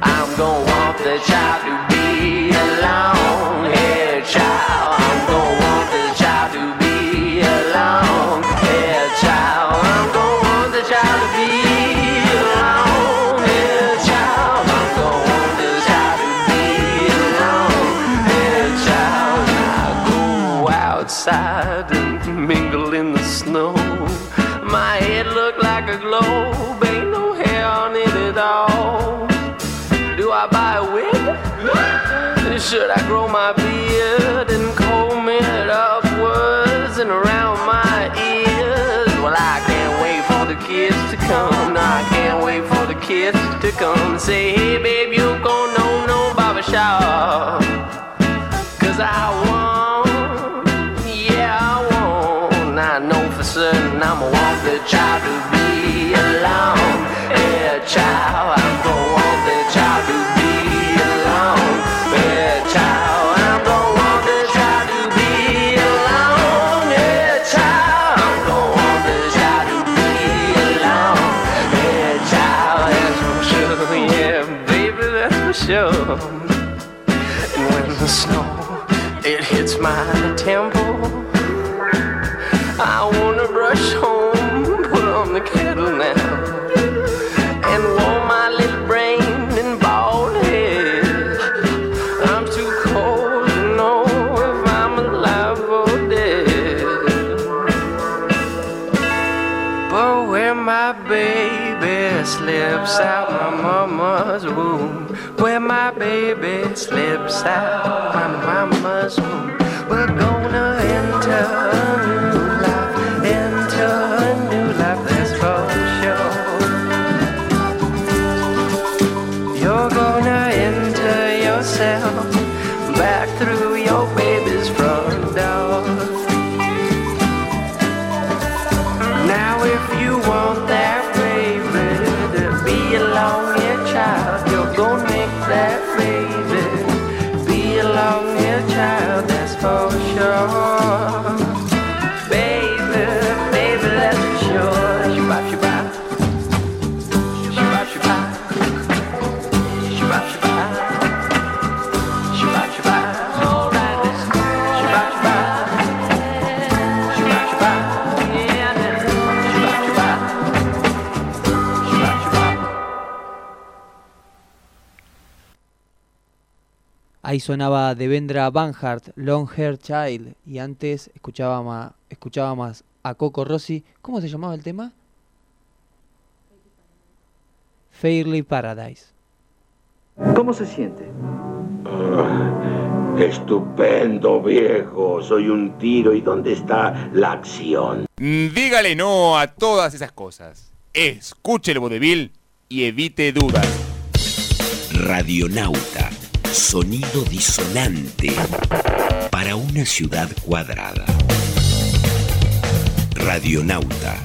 I'm gonna want the child to come and say, hey, babe, you gon' know no barber shop. Cause I want, yeah, I want. I know for certain I'ma want the child to be alone. Yeah, child. I'm gonna want the child to be baby slips out baby be a long-haired child, that's for sure. Ahí sonaba Devendra Banhart, Long Hair Child. Y antes escuchábamos, escuchábamos a Coco Rossi. ¿Cómo se llamaba el tema? Fairly Paradise. ¿Cómo se siente? Ah, Estupendo, viejo. Soy un tiro. ¿Y dónde está la acción? Dígale no a todas esas cosas. Escuche el vodevil y evite dudas. Radionauta. Sonido disonante para una ciudad cuadrada. Radionauta.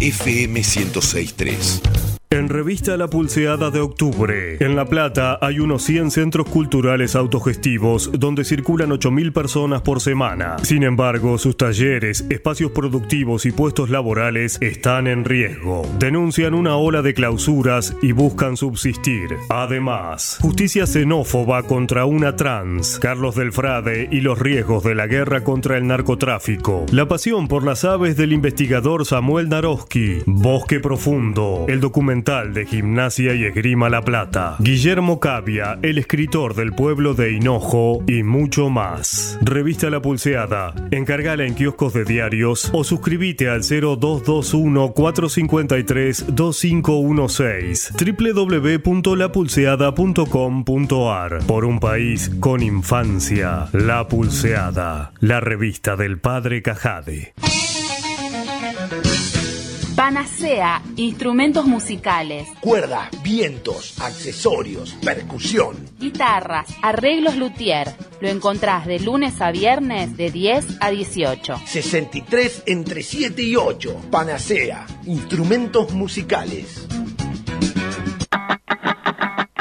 FM 1063. En Revista La Pulseada de Octubre, en La Plata hay unos 100 centros culturales autogestivos donde circulan 8.000 personas por semana. Sin embargo, sus talleres, espacios productivos y puestos laborales están en riesgo. Denuncian una ola de clausuras y buscan subsistir. Además, justicia xenófoba contra una trans, Carlos del Frade y los riesgos de la guerra contra el narcotráfico. La pasión por las aves del investigador Samuel Naroski, Bosque Profundo, el documental De Gimnasia y Esgrima La Plata. Guillermo Cavia, el escritor del pueblo de Hinojo y mucho más. Revista La Pulseada. Encargala en kioscos de diarios o suscríbete al 0221 453 2516 www.lapulseada.com.ar Por un país con infancia. La Pulseada. La revista del padre Cajade. Panacea, instrumentos musicales, Cuerdas, vientos, accesorios, percusión. guitarras, arreglos luthier. Lo encontrás de lunes a viernes de 10 a 18. 63 entre 7 y 8. Panacea, instrumentos musicales.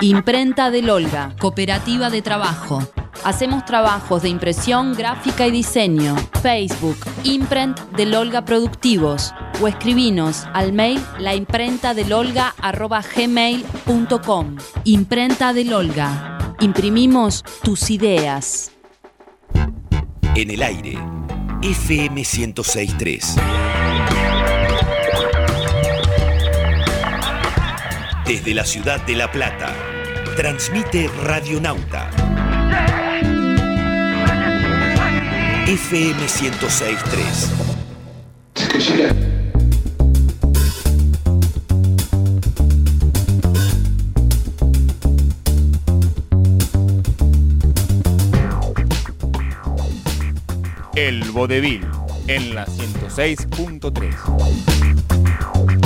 Imprenta del Olga, Cooperativa de Trabajo. Hacemos trabajos de impresión, gráfica y diseño. Facebook, Imprent del Olga Productivos. O escribinos al mail laimprentadelolga.gmail.com Imprenta del Olga. Imprimimos tus ideas. En el aire, FM 1063. Desde la ciudad de La Plata, transmite Radionauta. FM 1063. El Vodevil en la 106.3.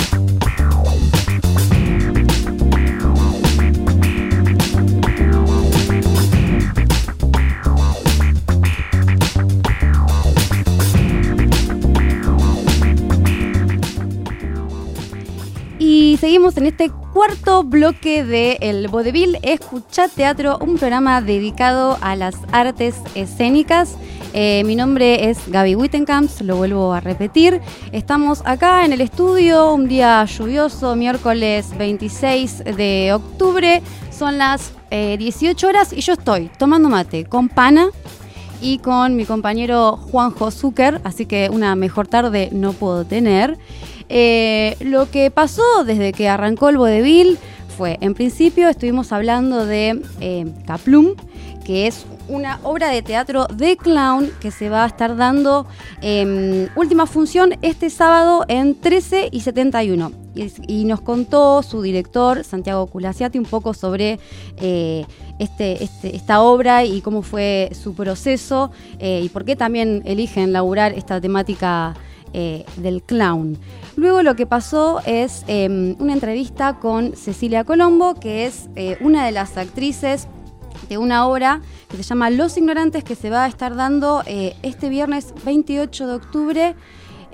seguimos en este cuarto bloque de El Vodevil Escucha Teatro, un programa dedicado a las artes escénicas. Eh, mi nombre es Gaby Wittenkamps, lo vuelvo a repetir. Estamos acá en el estudio, un día lluvioso, miércoles 26 de octubre. Son las eh, 18 horas y yo estoy tomando mate con pana y con mi compañero Juanjo Zucker, así que una mejor tarde no puedo tener. Eh, lo que pasó desde que arrancó el vodevil fue, en principio estuvimos hablando de eh, Kaplum, que es una obra de teatro de clown que se va a estar dando eh, última función este sábado en 13 y 71. Y, nos contó su director, Santiago Culasiati, un poco sobre eh, este, este- esta obra y cómo fue su proceso eh, y por qué también eligen laburar esta temática del clown. Luego lo que pasó es eh, una entrevista con Cecilia Colombo, que es eh, una de las actrices de una obra que se llama Los Ignorantes, que se va a estar dando eh, este viernes 28 de octubre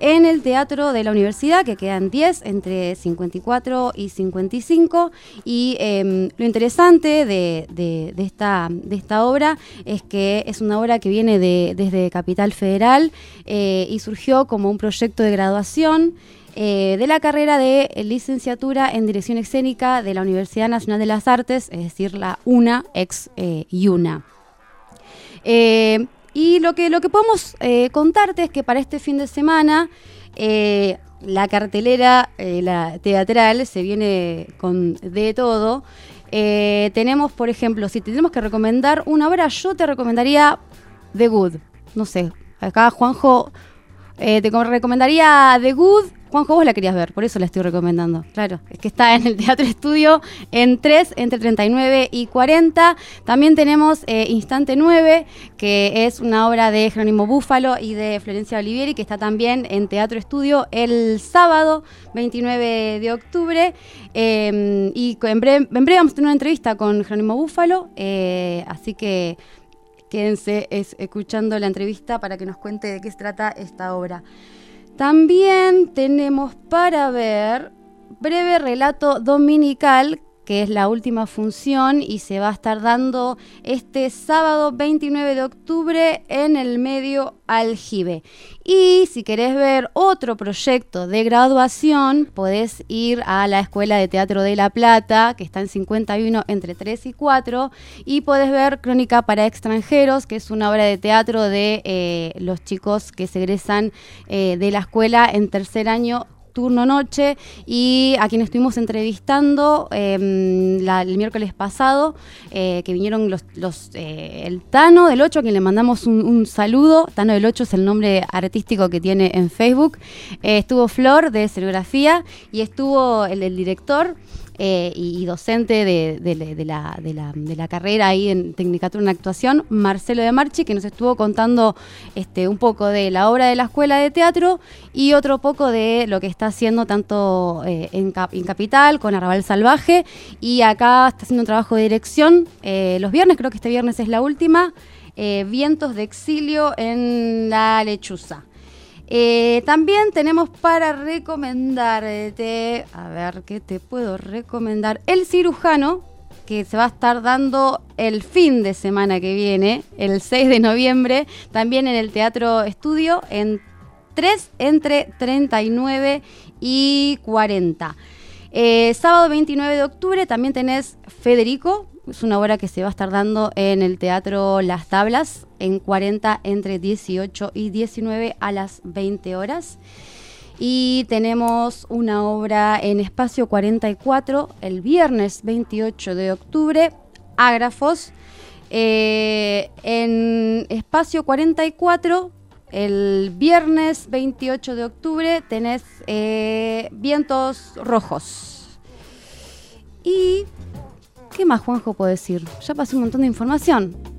en el Teatro de la Universidad, que quedan 10 entre 54 y 55. Y eh, lo interesante de, de- de esta, de esta obra es que es una obra que viene de- desde Capital Federal eh, y surgió como un proyecto de graduación. Eh, de la carrera de licenciatura en dirección escénica de la Universidad Nacional de las Artes, es decir, la UNA, ex eh, IUNA. Eh, y lo que, lo que podemos eh, contarte es que para este fin de semana eh, la cartelera la teatral se viene con de todo. Tenemos, por ejemplo, si te tenemos que recomendar una obra, yo te recomendaría The Good. No sé, acá Juanjo eh, te co- recomendaría The Good. Juanjo, vos la querías ver, por eso la estoy recomendando. Claro, es que está en el Teatro Estudio en 3, entre 39 y 40. También tenemos eh, Instante 9, que es una obra de Jerónimo Búfalo y de Florencia Olivieri, que está también en Teatro Estudio el sábado 29 de octubre. Eh, y en breve, en breve vamos a tener una entrevista con Jerónimo Búfalo, eh, así que quédense es- escuchando la entrevista para que nos cuente de qué se trata esta obra. También tenemos para ver breve relato dominical, que es la última función y se va a estar dando este sábado 29 de octubre en el medio aljibe. Y si querés ver otro proyecto de graduación, podés ir a la Escuela de Teatro de La Plata, que está en 51 entre 3 y 4, y podés ver Crónica para extranjeros, que es una obra de teatro de eh, los chicos que se egresan eh, de la escuela en tercer año turno noche y a quien estuvimos entrevistando eh, la- el miércoles pasado, eh, que vinieron los, los, eh, el Tano del 8, a quien le mandamos un, un saludo. Tano del 8 es el nombre artístico que tiene en Facebook. Eh, estuvo Flor de escenografía y estuvo el director eh, y, docente de, la, de la- de la carrera ahí en Tecnicatura en Actuación, Marcelo de Marchi, que nos estuvo contando este, un poco de la obra de la Escuela de Teatro y otro poco de lo que está haciendo tanto eh, en, Cap- en Capital con Arrabal Salvaje y acá está haciendo un trabajo de dirección eh, los viernes, creo que este viernes es la última, Vientos de Exilio en La Lechuza. Eh, también tenemos para recomendarte, a ver qué te puedo recomendar, El Cirujano, que se va a estar dando el fin de semana que viene, el 6 de noviembre, también en el Teatro Estudio, en 3 entre 39 y 40. Eh, sábado 29 de octubre también tenés Federico, es una obra que se va a estar dando en el Teatro Las Tablas, en 40 entre 18 y 19 a las 20 horas. Y tenemos una obra en Espacio 44 el viernes 28 de octubre, Ágrafos. Eh, en Espacio 44, el viernes 28 de octubre, tenés eh, Vientos Rojos. Y ¿Qué más, Juanjo, puedo decir? Ya pasé un montón de información.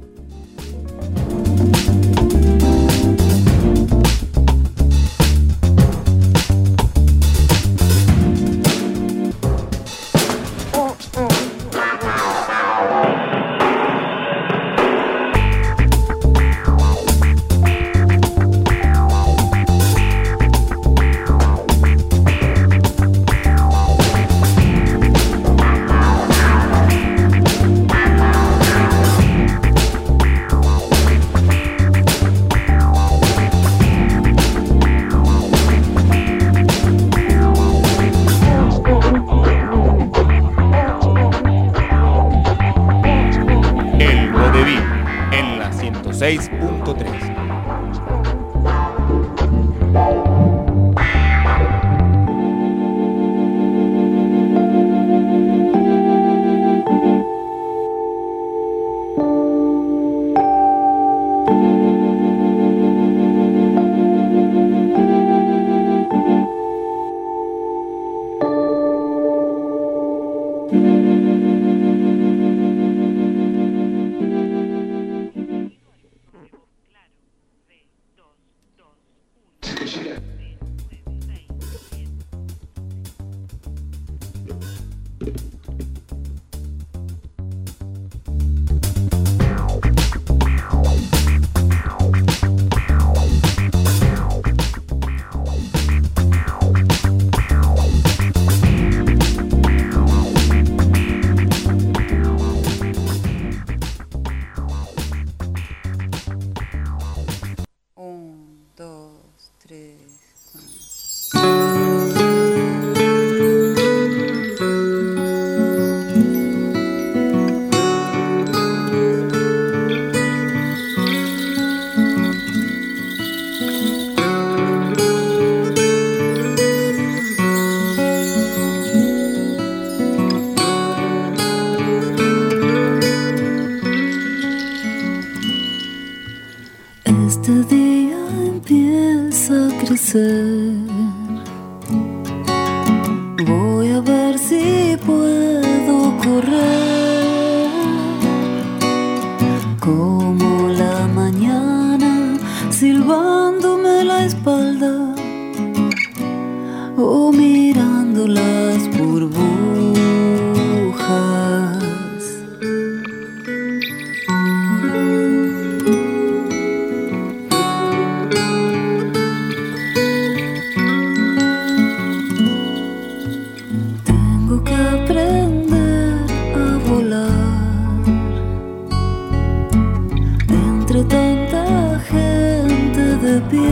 Gente de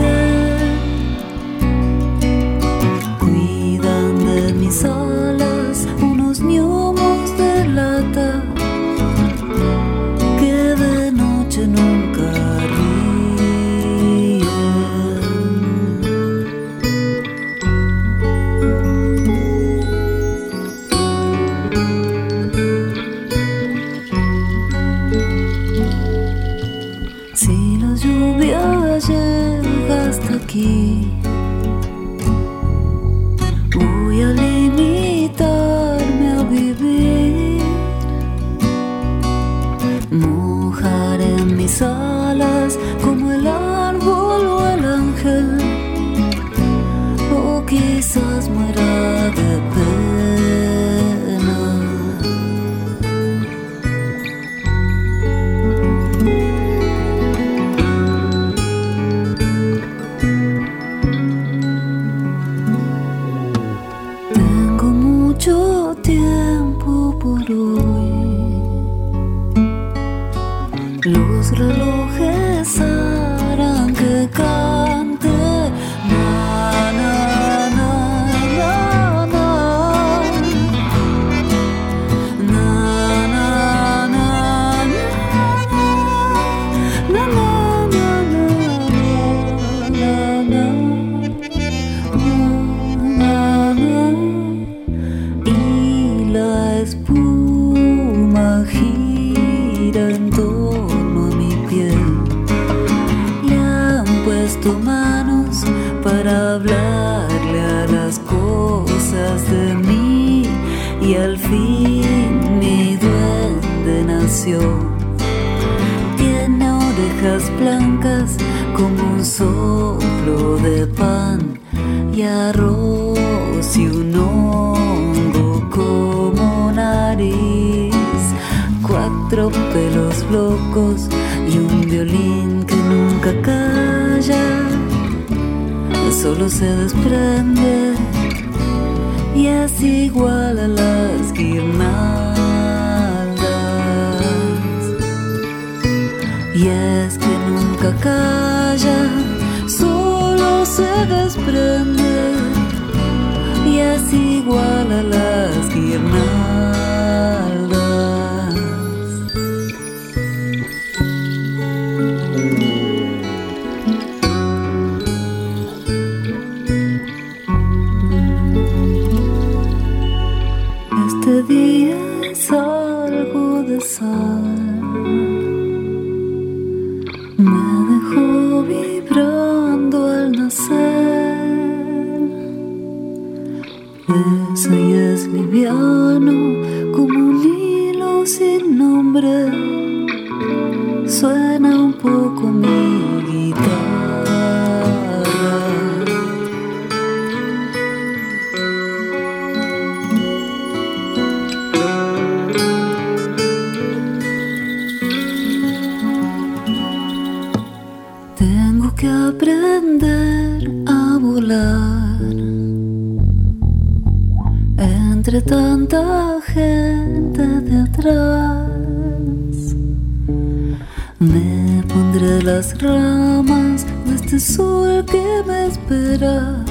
de este sol que me espera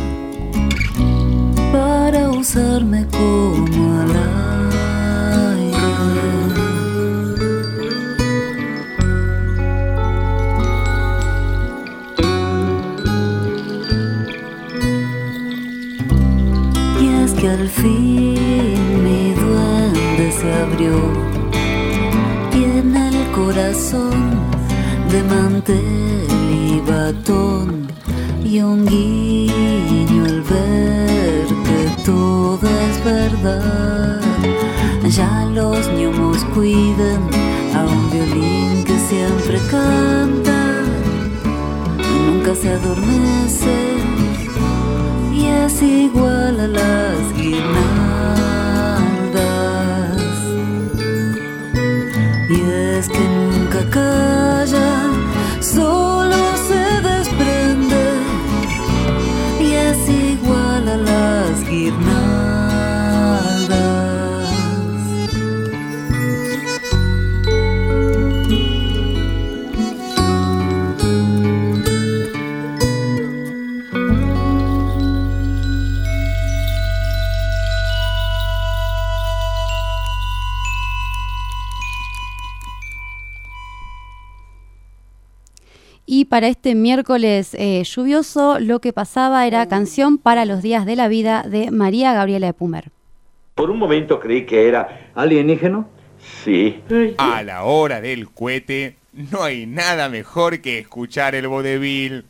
para usarme como al aire. Y es que al fin mi duende se abrió. Tiene el corazón de mantel y batón y un guiño al ver que todo es verdad. Ya los ñomos cuidan a un violín que siempre canta, nunca se adormece y es igual a las guirnaldas. Y es que para este miércoles eh, lluvioso, lo que pasaba era canción para los días de la vida de María Gabriela de Pumer. Por un momento creí que era alienígeno. Sí. A la hora del cohete, no hay nada mejor que escuchar el vodevil.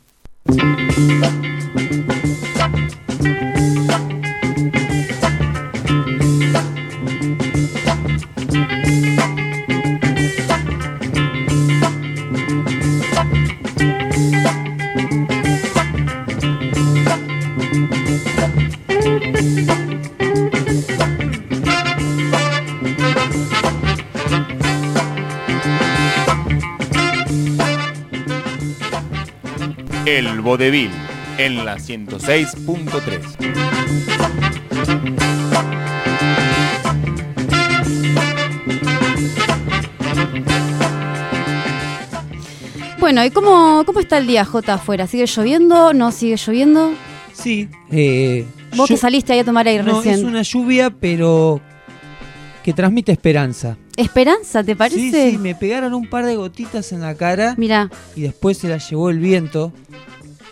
Vodevil en la 106.3. Bueno, ¿y cómo, cómo está el día, J, afuera? ¿Sigue lloviendo? ¿No sigue lloviendo? Sí. Eh, Vos que saliste ahí a tomar aire no, recién. es una lluvia, pero que transmite esperanza. ¿Esperanza, te parece? Sí, sí, me pegaron un par de gotitas en la cara. Mira. Y después se la llevó el viento.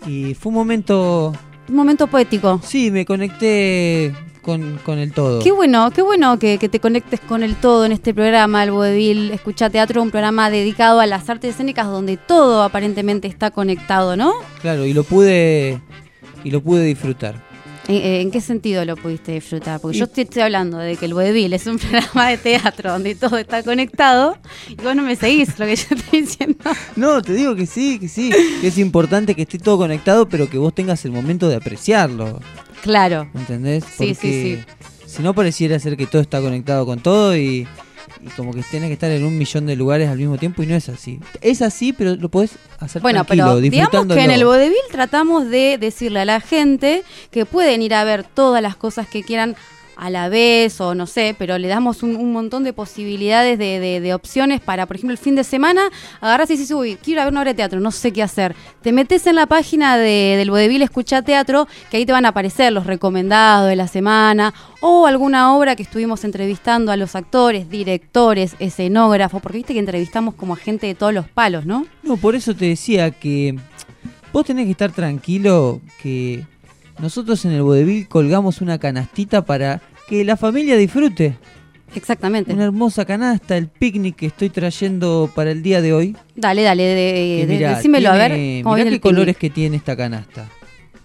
Y fue un momento. Un momento poético. Sí, me conecté con, con el todo. Qué bueno, qué bueno que, que te conectes con el todo en este programa, el Vodevil Escucha Teatro, un programa dedicado a las artes escénicas donde todo aparentemente está conectado, ¿no? Claro, y lo pude. Y lo pude disfrutar. ¿En, eh, en qué sentido lo pudiste disfrutar? Porque yo te estoy hablando de que el Vodevil es un programa de teatro donde todo está conectado y vos no me seguís lo que yo estoy diciendo. No, te digo que sí, que sí. Que es importante que esté todo conectado, pero que vos tengas el momento de apreciarlo. Claro. ¿Entendés? Sí, sí, Porque Si no pareciera ser que todo está conectado con todo y, y como que tenés que estar en un millón de lugares al mismo tiempo y no es así. Es así, pero lo podés hacer Bueno, tranquilo, pero digamos que en el vodevil tratamos de decirle a la gente que pueden ir a ver todas las cosas que quieran a la vez o no sé, pero le damos un, montón de posibilidades de, opciones para, por ejemplo, el fin de semana, agarras y dices, uy, quiero ver una obra de teatro, no sé qué hacer. Te metes en la página de- del vodevil Escucha Teatro, que ahí te van a aparecer los recomendados de la semana o alguna obra que estuvimos entrevistando a los actores, directores, escenógrafos, porque viste que entrevistamos como a gente de todos los palos, ¿no? No, por eso te decía que vos tenés que estar tranquilo que nosotros en el vodevil colgamos una canastita para que la familia disfrute. Exactamente. Una hermosa canasta, el picnic que estoy trayendo para el día de hoy. Dale, dale, de, mirá, decímelo a ver. ¿cómo mirá qué el picnic? colores que tiene esta canasta.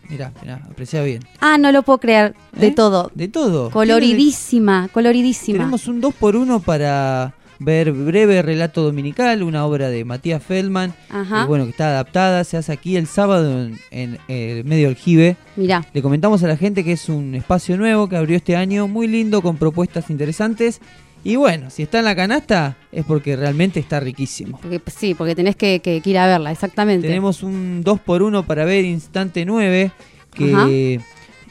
Mirá, mirá, aprecia bien. Ah, no lo puedo creer. De ¿Eh? todo. De todo. Coloridísima, coloridísima. Tenemos un 2x1 para ver breve relato dominical, una obra de Matías Feldman, Ajá. eh, bueno, que está adaptada, se hace aquí el sábado en, en el medio aljibe. Mirá. Le comentamos a la gente que es un espacio nuevo que abrió este año, muy lindo, con propuestas interesantes. Y bueno, si está en la canasta es porque realmente está riquísimo. Porque, sí, porque tenés que, que- que ir a verla, exactamente. Tenemos un 2x1 para ver Instante 9, que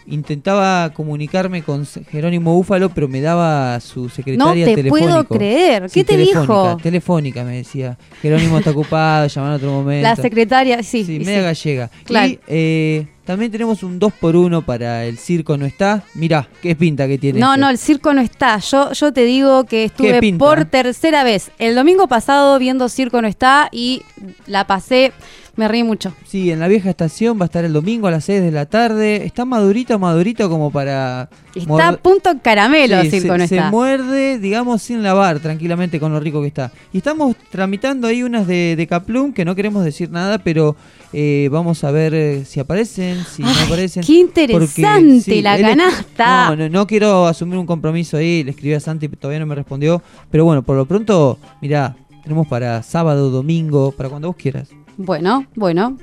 intentaba comunicarme con Jerónimo Búfalo, pero me daba su secretaria No te telefónico. puedo creer. ¿Qué te telefónica, dijo? Telefónica, me decía. Jerónimo está ocupado, llamar en otro momento. La secretaria, sí. Sí, media sí. gallega. Claro. Y eh, también tenemos un 2x1 para el circo no está. Mirá, qué pinta que tiene. No, este. no, el circo no está. Yo, yo te digo que estuve por tercera vez el domingo pasado viendo Circo no está y la pasé, me reí mucho. Sí, en la vieja estación va a estar el domingo a las 6 de la tarde. Está madurito, madurito como para... Está mord- a punto caramelo Sí, Circo se, no se muerde, digamos, sin lavar tranquilamente con lo rico que está. Y estamos tramitando ahí unas de, de Caplum, que no queremos decir nada, pero eh, vamos a ver eh, si aparecen, si no aparecen. qué interesante la canasta. No, no, no quiero asumir un compromiso ahí, le escribí a Santi, todavía no me respondió. Pero bueno, por lo pronto, mirá, tenemos para sábado, domingo, para cuando vos quieras. Bueno, bueno.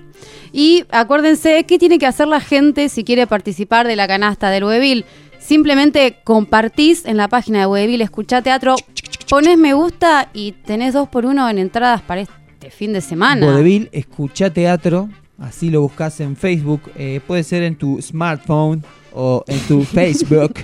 Y acuérdense, ¿qué tiene que hacer la gente si quiere participar de la canasta del Webil? Simplemente compartís en la página de Webil, escuchá teatro, ponés me gusta y tenés dos por uno en entradas para este fin de semana. Vodevil, escucha teatro, así lo buscas en Facebook, eh, puede ser en tu smartphone o en tu Facebook.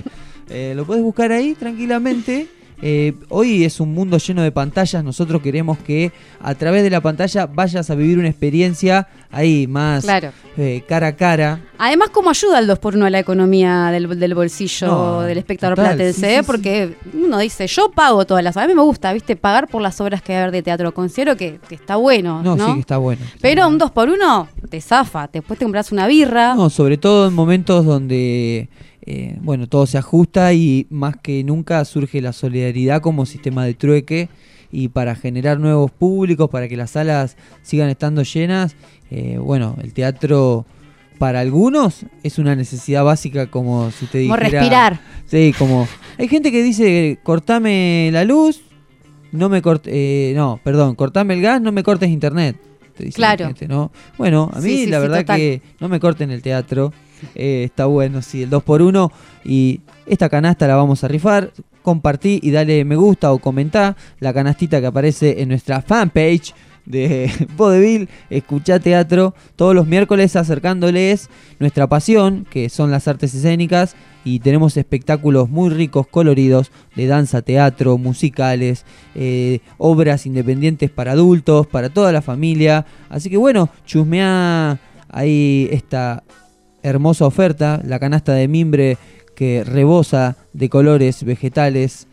Eh, lo puedes buscar ahí tranquilamente. Eh, hoy es un mundo lleno de pantallas, nosotros queremos que a través de la pantalla vayas a vivir una experiencia ahí más Claro. eh, cara a cara. Además, ¿cómo ayuda el 2 por 1 a la economía del, del bolsillo No, del espectador total, platense? sí, eh? sí, sí. Porque uno dice, yo pago todas las... A mí me gusta, ¿viste? Pagar por las obras que hay a ver de teatro. Considero que, que está bueno, ¿no? No, sí que está bueno. Pero un 2 por 1 te zafa. Después te compras una birra. No, sobre todo en momentos donde, eh, bueno, todo se ajusta y más que nunca surge la solidaridad como sistema de trueque y para generar nuevos públicos, para que las salas sigan estando llenas, eh, bueno, el teatro para algunos es una necesidad básica como si te Como dijera... respirar. Sí, como... Hay gente que dice, cortame la luz, no me cortes... no, perdón, cortame el gas, no me cortes internet. te dice la Claro. gente, ¿no? Bueno, a mí Sí, sí, la verdad que no me corten el teatro. Eh, está bueno, sí, el 2x1. Y esta canasta la vamos a rifar. Compartí y dale me gusta o comentá la canastita que aparece en nuestra fanpage de Vodevil, escuchá teatro todos los miércoles acercándoles nuestra pasión, que son las artes escénicas, y tenemos espectáculos muy ricos, coloridos, de danza, teatro, musicales, eh, obras independientes para adultos, para toda la familia. Así que bueno, chusmea ahí esta hermosa oferta, la canasta de mimbre que rebosa de colores vegetales.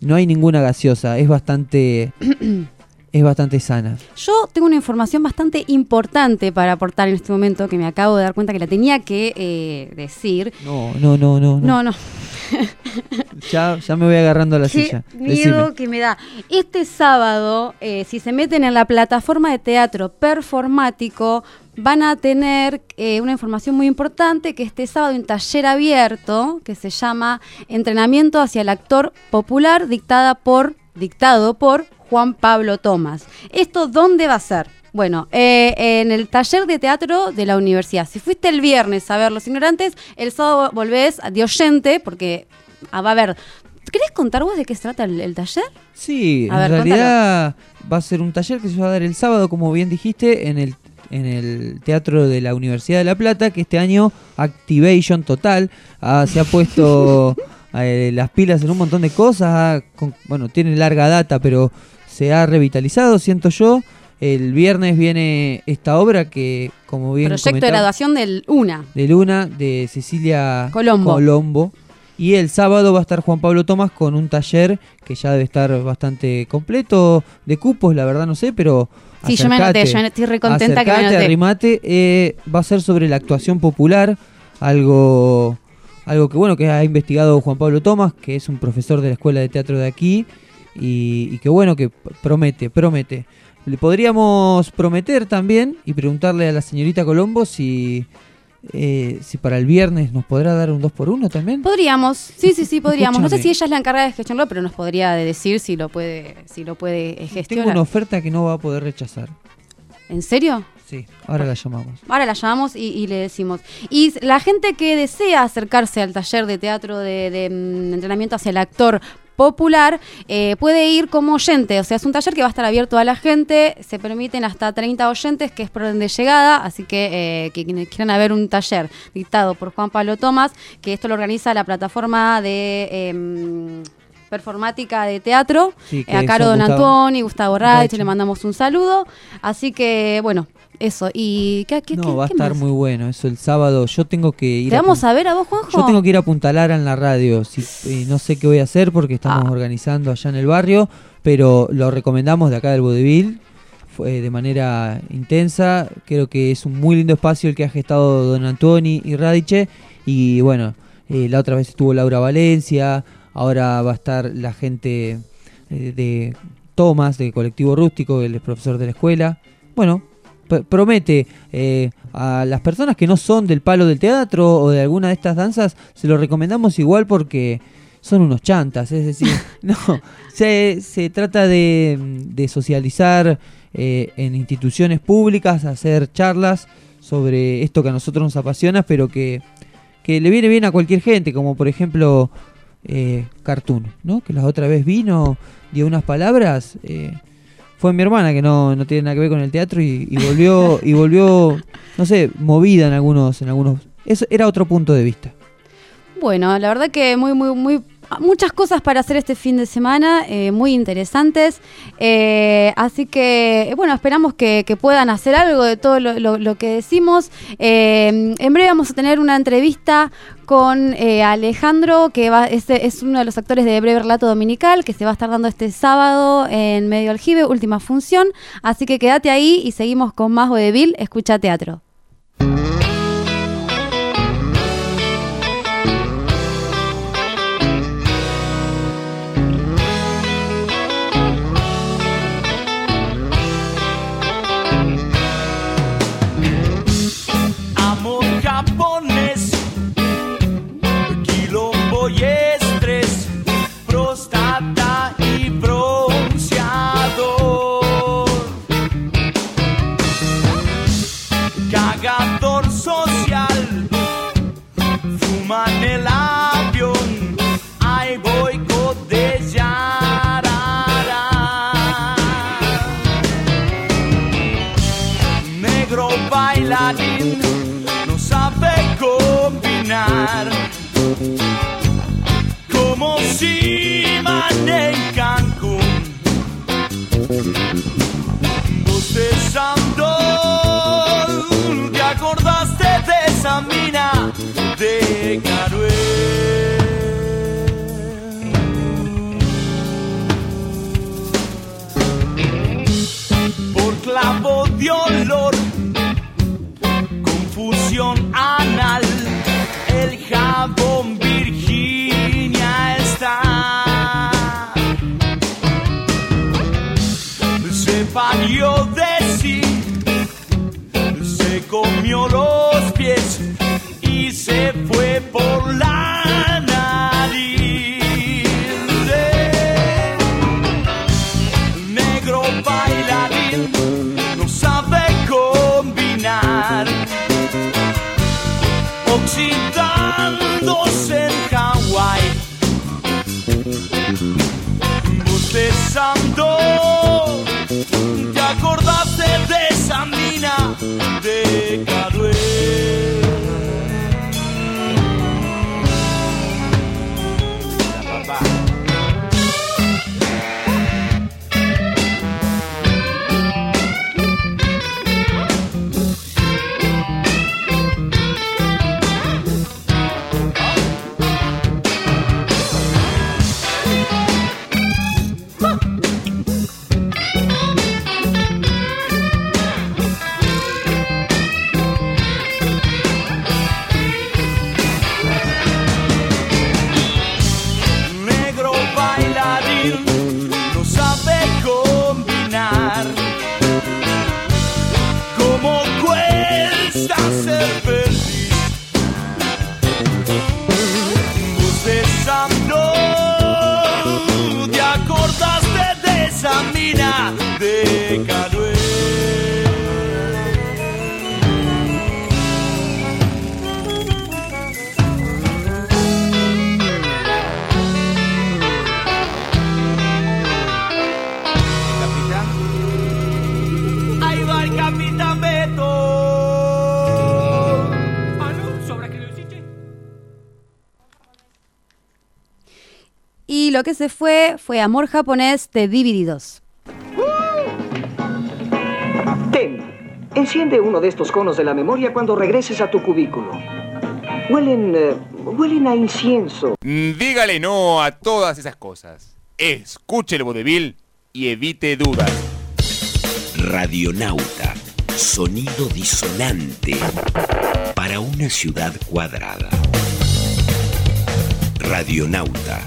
No hay ninguna gaseosa, es bastante es bastante sana. Yo tengo una información bastante importante para aportar en este momento que me acabo de dar cuenta que la tenía que eh, decir. No, no, no, no. No, no. Ya, ya me voy agarrando a la Qué silla. miedo Decime. que me da. Este sábado, eh, si se meten en la plataforma de teatro performático, van a tener eh, una información muy importante que este sábado hay un taller abierto que se llama Entrenamiento hacia el actor popular dictada por, dictado por Juan Pablo Tomás. ¿Esto dónde va a ser? Bueno, eh, en el taller de teatro de la universidad. Si fuiste el viernes a ver Los Ignorantes, el sábado volvés de oyente porque ah, va a haber... ¿Querés contar vos de qué se trata el, el taller? Sí, A en ver, realidad va a ser un taller que se va a dar el sábado, como bien dijiste, en el, en el Teatro de la Universidad de La Plata, que este año Activation total ah, se ha puesto eh, las pilas en un montón de cosas, ah, con- bueno, tiene larga data, pero se ha revitalizado, siento yo. El viernes viene esta obra que, como bien Proyecto de graduación del UNA. de Luna de Cecilia Colombo. Colombo. Y el sábado va a estar Juan Pablo Tomás con un taller que ya debe estar bastante completo de cupos, la verdad no sé, pero Sí, yo me anoté, yo estoy re contenta que me acercate, anoté. arrimate. Eh, va a ser sobre la actuación popular, algo, algo que bueno que ha investigado Juan Pablo Tomás, que es un profesor de la escuela de teatro de aquí y, y que bueno que promete, promete. Le podríamos prometer también y preguntarle a la señorita Colombo si eh, si para el viernes nos podrá dar un 2 por 1 también. Podríamos, sí, sí, sí, podríamos. No sé si ella es la encargada de gestionarlo, pero nos podría decir si lo puede, si lo puede eh, Tengo gestionar. una oferta que no va a poder rechazar. ¿En serio? Sí, ahora la llamamos. Ahora la llamamos y, y le decimos. Y la gente que desea acercarse al taller de teatro de, de, mm, entrenamiento hacia el actor popular eh, puede ir como oyente. O sea, es un taller que va a estar abierto a la gente. Se permiten hasta 30 oyentes, que es por orden de llegada. Así que eh, quienes quieran ver un taller dictado por Juan Pablo Tomás, que esto lo organiza la plataforma de... em, performática de teatro, Sí, eh, a Caro Don Gustavo- Antoni, Gustavo Reich. le mandamos un saludo. Así que, bueno, eso. ¿Y qué, qué- No, qué- va a estar más? muy bueno. Eso el sábado. Yo tengo que ir. ¿Te vamos a ver a vos, Juanjo? Yo tengo que ir a apuntalar en la radio. Si, no sé qué voy a hacer porque estamos Ah. organizando allá en el barrio, pero lo recomendamos de acá del fue de manera intensa. Creo que es un muy lindo espacio el que ha gestado Don Antoni y Radiche. Y bueno, eh, la otra vez estuvo Laura Valencia. Ahora va a estar la gente eh, de Tomás, de Colectivo Rústico, él es profesor de la escuela. Bueno, promete eh, a las personas que no son del palo del teatro o de alguna de estas danzas, se lo recomendamos igual porque son unos chantas, es decir, no, se, se trata de, de socializar eh, en instituciones públicas, hacer charlas sobre esto que a nosotros nos apasiona, pero que, que le viene bien a cualquier gente, como por ejemplo eh, Cartoon, ¿no? que la otra vez vino, dio unas palabras. eh, fue mi hermana que no, no tiene nada que ver con el teatro y, y volvió y volvió no sé movida en algunos en algunos eso era otro punto de vista Bueno, la verdad que muy, muy, muy. Muchas cosas para hacer este fin de semana, eh, muy interesantes. Eh, así que, eh, bueno, esperamos que, puedan hacer algo de todo lo, que decimos. En breve vamos a tener una entrevista con Alejandro, que va, es, es uno de los actores de Breve Relato Dominical, que se va a estar dando este sábado en Medio Aljibe, última función. Así que quédate ahí y seguimos con más Vodevil, escucha teatro. Mina de Caruel por clavo de olor, confusión anal, el jabón Virginia está. Se parió de comió los pies y se fue por la nariz. Negro bailarín no sabe combinar, oxidándose en Hawái, bostezando. ¿Te acordaste de esa mina de Caruel? Lo que se fue fue Amor Japonés de Divididos. Ten, enciende uno de estos conos de la memoria cuando regreses a tu cubículo. Huelen, eh, huelen a incienso. Mm, Dígale no a todas esas cosas. Escuche el vodevil y evite dudas. Radionauta. Sonido disonante para una ciudad cuadrada. Radionauta.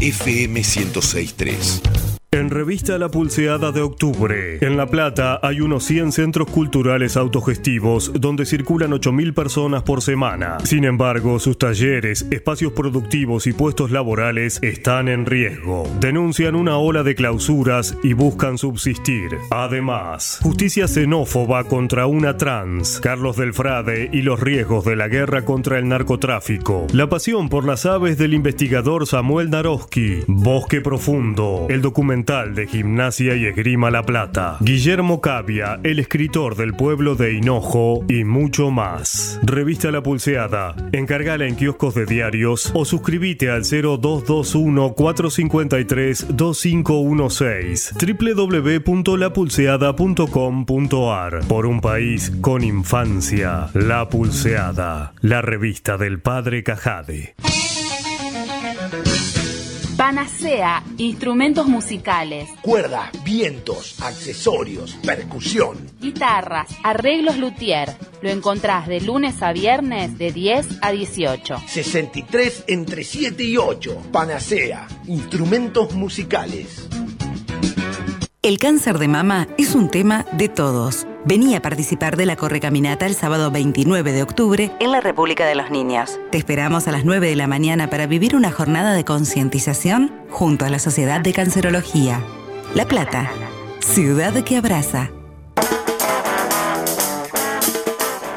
FM 1063. En Revista La Pulseada de Octubre, en La Plata hay unos 100 centros culturales autogestivos donde circulan 8.000 personas por semana. Sin embargo, sus talleres, espacios productivos y puestos laborales están en riesgo. Denuncian una ola de clausuras y buscan subsistir. Además, justicia xenófoba contra una trans, Carlos del Frade y los riesgos de la guerra contra el narcotráfico. La pasión por las aves del investigador Samuel Naroski. Bosque Profundo, el documental de Gimnasia y Esgrima La Plata. Guillermo Cavia, el escritor del pueblo de Hinojo y mucho más. Revista La Pulseada. Encargala en kioscos de diarios o suscríbete al 0221 453 2516 www.lapulseada.com.ar Por un país con infancia. La Pulseada. La revista del padre Cajade. Panacea, instrumentos musicales, Cuerdas, vientos, accesorios, percusión. guitarras, arreglos luthier. Lo encontrás de lunes a viernes de 10 a 18. 63 entre 7 y 8. Panacea. Instrumentos musicales. El cáncer de mama es un tema de todos. Vení a participar de la Correcaminata el sábado 29 de octubre en la República de los Niños. Te esperamos a las 9 de la mañana para vivir una jornada de concientización junto a la Sociedad de Cancerología. La Plata, ciudad que abraza.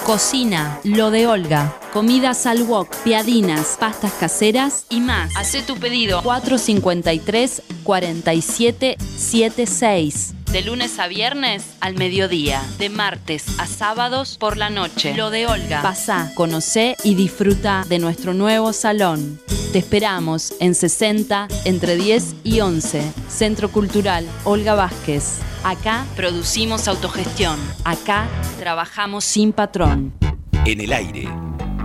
Cocina, lo de Olga. Comidas al wok, piadinas, pastas caseras y más. Hacé tu pedido. 453 4776. De lunes a viernes al mediodía. De martes a sábados por la noche. Lo de Olga. Pasá, conocé y disfruta de nuestro nuevo salón. Te esperamos en 60 entre 10 y 11. Centro Cultural Olga Vázquez. Acá producimos autogestión. Acá trabajamos sin patrón. En el aire,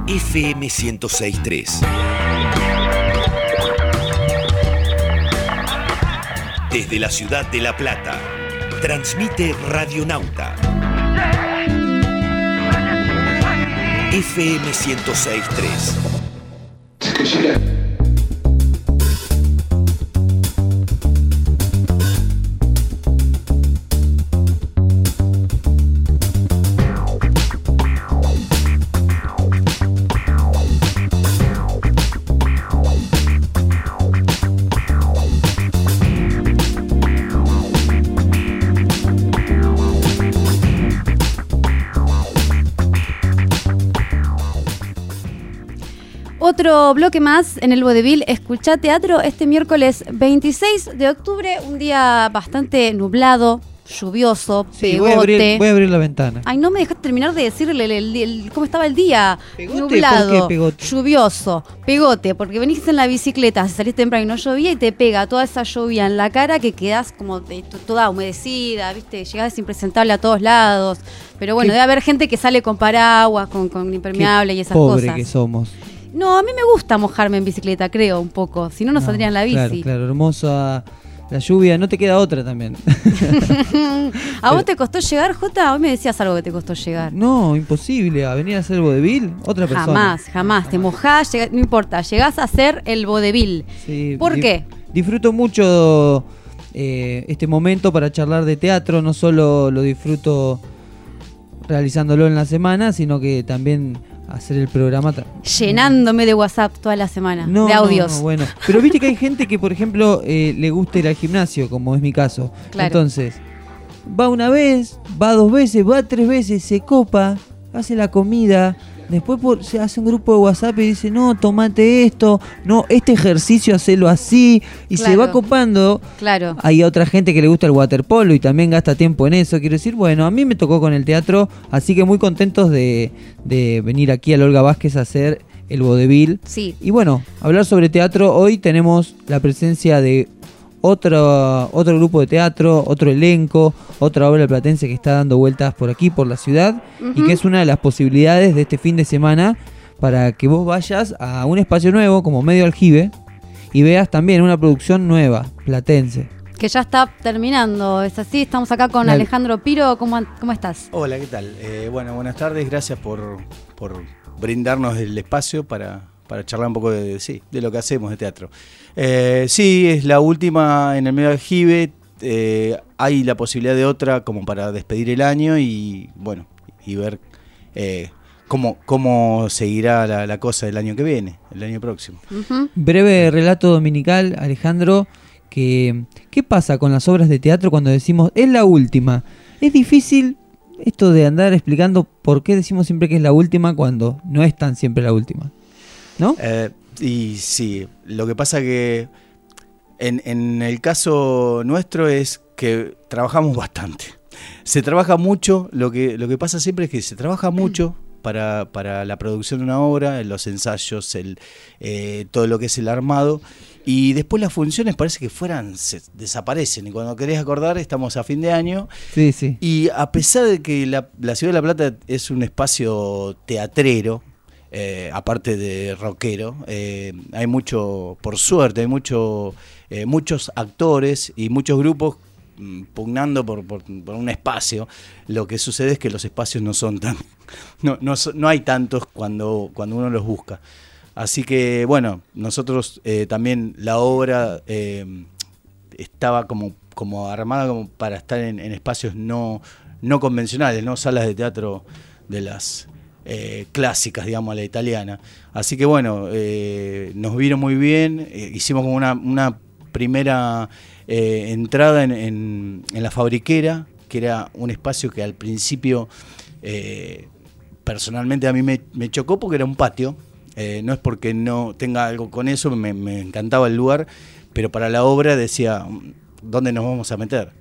FM 1063. Desde la ciudad de La Plata, transmite Radionauta. FM 1063. Otro bloque más en el Vodevil, escucha teatro este miércoles 26 de octubre, un día bastante nublado, lluvioso, Sí, voy, pegote. a abrir, voy a abrir la ventana. Ay, no me dejaste terminar de decirle el- el- el- cómo estaba el día. ¿Pegote? Nublado, ¿Por qué pegote? lluvioso, pegote, porque venís en la bicicleta, si salís temprano y no llovía y te pega toda esa lluvia en la cara que quedás como de- toda humedecida, ¿viste? Llegás impresentable a todos lados. Pero bueno, Qué- debe haber gente que sale con paraguas, con, con impermeable y esas Pobre cosas. que somos. No, a mí me gusta mojarme en bicicleta, creo, un poco. Si no, no, saldría en la bici. Claro, claro, hermosa la lluvia, no te queda otra también. ¿A vos te costó llegar, Jota? Hoy me decías algo que te costó llegar. no, imposible, a venir a hacer vodevil, otra persona. Jamás, jamás. Te mojás, llegás- no importa. Llegás a ser el vodevil. Sí, ¿Por di- qué? Disfruto mucho eh, este momento para charlar de teatro, no solo lo disfruto realizándolo en la semana, sino que también hacer el programa. Llenándome de WhatsApp toda la semana. No, de audios. no, bueno, pero viste que hay gente que, por ejemplo, eh, le gusta ir al gimnasio, como es mi caso. Claro. Entonces, va una vez, va dos veces, va tres veces, se copa, hace la comida. Después por- se hace un grupo de WhatsApp y dice, no, tomate esto, no, este ejercicio hacelo así. Y se va copando. Claro. Hay otra gente que le gusta el waterpolo y también gasta tiempo en eso. Quiero decir, bueno, a mí me tocó con el teatro, así que muy contentos de, de venir aquí a Olga Vázquez a hacer el vodevil. Sí. Y bueno, hablar sobre teatro, hoy tenemos la presencia de otro, otro grupo de teatro, otro elenco, otra obra platense que está dando vueltas por aquí, por la ciudad, y que es una de las posibilidades de este fin de semana para que vos vayas a un espacio nuevo como Medio Aljibe y veas también una producción nueva, platense. Que ya está terminando. Es así. Estamos acá con La- Alejandro Piro. ¿Cómo, cómo estás? Hola, ¿qué tal? Eh, bueno, buenas tardes, gracias por, por brindarnos el espacio para, para charlar un poco de, sí, de lo que hacemos de teatro. Eh, sí, es la última en el medio del Jibe, eh, hay la posibilidad de otra como para despedir el año y bueno, y ver eh, cómo, cómo seguirá la, la cosa el año que viene, el año próximo. Breve relato dominical, Alejandro, que ¿qué pasa con las obras de teatro cuando decimos es la última? Es difícil esto de andar explicando por qué decimos siempre que es la última cuando no es tan siempre la última. ¿No? Eh, y sí, lo que pasa que en, en el caso nuestro es que trabajamos bastante. Se trabaja mucho, lo que, lo que pasa siempre es que se trabaja mucho para, para la producción de una obra, los ensayos, el, eh, todo lo que es el armado, y después las funciones parece que fueran, se desaparecen, y cuando querés acordar estamos a fin de año, Sí, sí. y a pesar de que la, la Ciudad de La Plata es un espacio teatrero, eh, aparte de rockero, eh, hay mucho, por suerte, hay mucho, eh, muchos actores y muchos grupos mm, pugnando por, por- un espacio. Lo que sucede es que los espacios no son tan, no, no, no hay tantos cuando, cuando uno los busca. Así que bueno, nosotros también la obra estaba como, como armada como para estar en, en espacios no, no convencionales, no salas de teatro de las eh, clásicas, digamos, a la italiana. Así que bueno, eh, nos vino muy bien, eh, hicimos como una, primera entrada en, la fabriquera, que era un espacio que al principio personalmente a mí me, chocó porque era un patio. No es porque no tenga algo con eso, me, me encantaba el lugar, pero para la obra decía, "Mm, ¿dónde nos vamos a meter?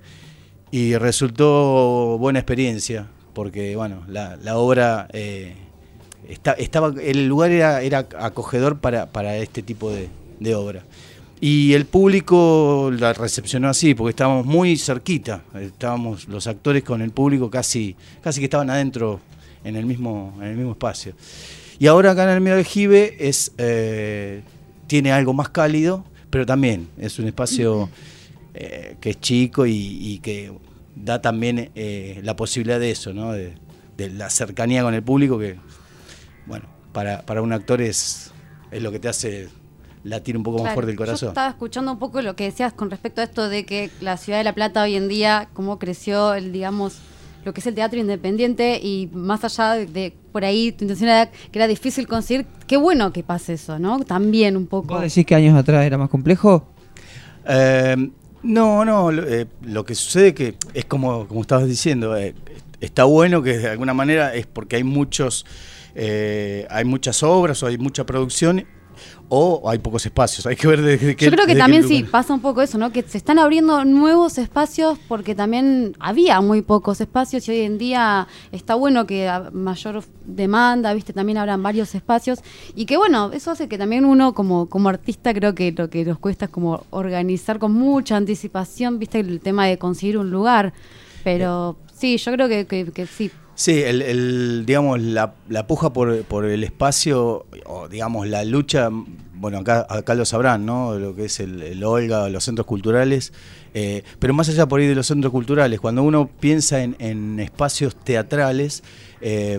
y resultó buena experiencia, porque bueno, la, obra eh, estaba, el lugar era, era acogedor para, para este tipo de, de obra. Y el público la recepcionó así, porque estábamos muy cerquita, estábamos los actores con el público casi, casi que estaban adentro en el mismo, en el mismo espacio. Y ahora acá en el medio del Jibe es, eh, tiene algo más cálido, pero también es un espacio eh, que es chico y que da también eh, la posibilidad de eso, ¿no? de, de la cercanía con el público, que, bueno, para, para un actor es, es lo que te hace latir un poco más fuerte el Yo corazón. estaba escuchando un poco lo que decías con respecto a esto de que la ciudad de La Plata hoy en día, cómo creció el, digamos, lo que es el teatro independiente y más allá de, de por ahí tu intención era que era difícil conseguir, qué bueno que pase eso, ¿no? También un poco. ¿Vos decís que años atrás era más complejo? Eh, no, no, lo, eh, lo que sucede que es como, como estabas diciendo, eh, está bueno que de alguna manera es porque hay muchos, eh, hay muchas obras o hay mucha producción o hay pocos espacios, hay que ver de, de qué Yo creo que también sí, pasa un poco eso, ¿no? Que se están abriendo nuevos espacios porque también había muy pocos espacios y hoy en día está bueno que a mayor demanda, viste, también habrán varios espacios y que bueno, eso hace que también uno como, como artista creo que lo que nos cuesta es como organizar con mucha anticipación, viste, el tema de conseguir un lugar. Pero sí, yo creo que, que, que sí. Sí, el, digamos, la, puja por, por el espacio, o digamos, la lucha, bueno, acá, acá lo sabrán, ¿no? Lo que es el, el Olga, los centros culturales, eh, pero más allá por ahí de los centros culturales, cuando uno piensa en, en espacios teatrales, eh,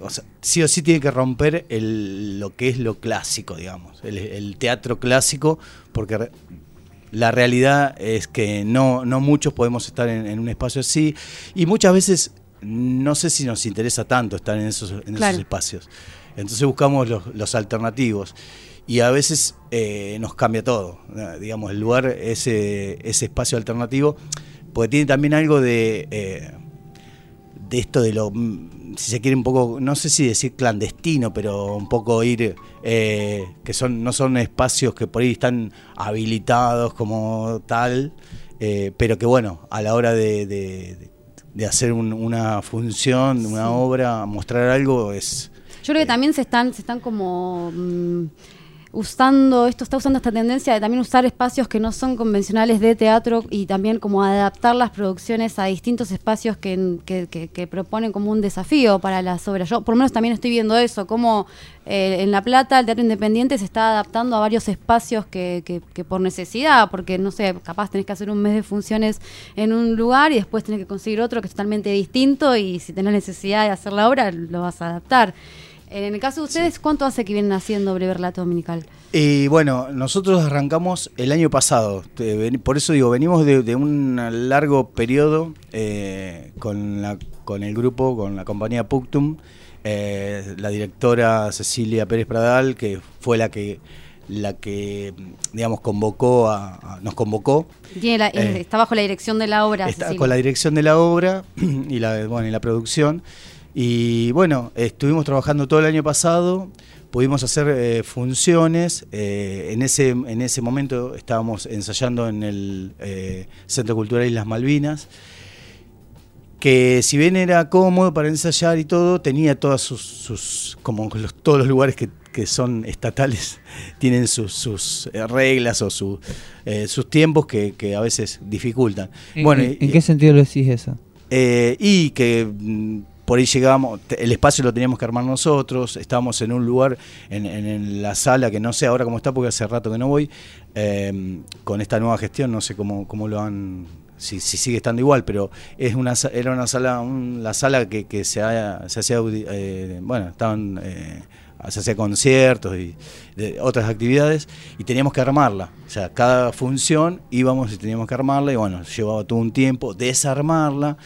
o sea, sí o sí tiene que romper el, lo que es lo clásico, digamos, el, teatro clásico, porque re- la realidad es que no, no muchos podemos estar en un espacio así y muchas veces no sé si nos interesa tanto estar en esos, en esos Claro. espacios. Entonces buscamos los, los alternativos y a veces eh, nos cambia todo. eh, Digamos, el lugar, ese, ese espacio alternativo, porque tiene también algo de... eh, de esto de lo, mm, si se quiere un poco, no sé si decir clandestino, pero un poco ir, eh, que son no son espacios que por ahí están habilitados como tal, pero que bueno, a la hora de, de- de hacer un- una función, una obra, mostrar algo, es... Yo creo que también se están, se están como mm, usando, esto está usando esta tendencia de también usar espacios que no son convencionales de teatro y también como adaptar las producciones a distintos espacios que, que- que- que proponen como un desafío para las obras. Yo por lo menos también estoy viendo eso, como eh, en La Plata el teatro independiente se está adaptando a varios espacios que, que- por necesidad, porque no sé, capaz tenés que hacer un mes de funciones en un lugar y después tenés que conseguir otro que es totalmente distinto y si tenés necesidad de hacer la obra lo vas a adaptar. En el caso de ustedes, ¿cuánto hace que vienen haciendo Breve Relato Dominical? Y bueno, nosotros arrancamos el año pasado, por eso digo, venimos de, de un largo periodo eh, con, la, con el grupo, con la compañía Puctum, eh, la directora Cecilia Pérez Pradal, que fue la que la que digamos convocó a, a- nos convocó Tiene la- Eh, está bajo la dirección de la obra. Está Cecilia. con la dirección de la obra y la, bueno, y la producción. Y bueno, estuvimos trabajando todo el año pasado, pudimos hacer eh, funciones. eh, en, ese, en ese momento estábamos ensayando en el eh, Centro Cultural Islas Malvinas, que si bien era cómodo para ensayar y todo, tenía todas sus, sus como los- todos los lugares que, que son estatales, tienen sus, sus reglas o su, sus tiempos que, que a veces dificultan. ¿En, Bueno, en- y- en qué sentido lo decís eso? y que mm, por ahí llegábamos, el espacio lo teníamos que armar nosotros, estábamos en un lugar, en, la sala, que no sé ahora cómo está, porque hace rato que no voy, eh, con esta nueva gestión, no sé cómo, cómo lo han, si, si sigue estando igual, pero es una, era una sala, un- la sala que, se, se hacía, eh, bueno, estaban... eh, se hacía conciertos y otras actividades y teníamos que armarla. O sea, cada función íbamos y teníamos que armarla y bueno, llevaba todo un tiempo desarmarla.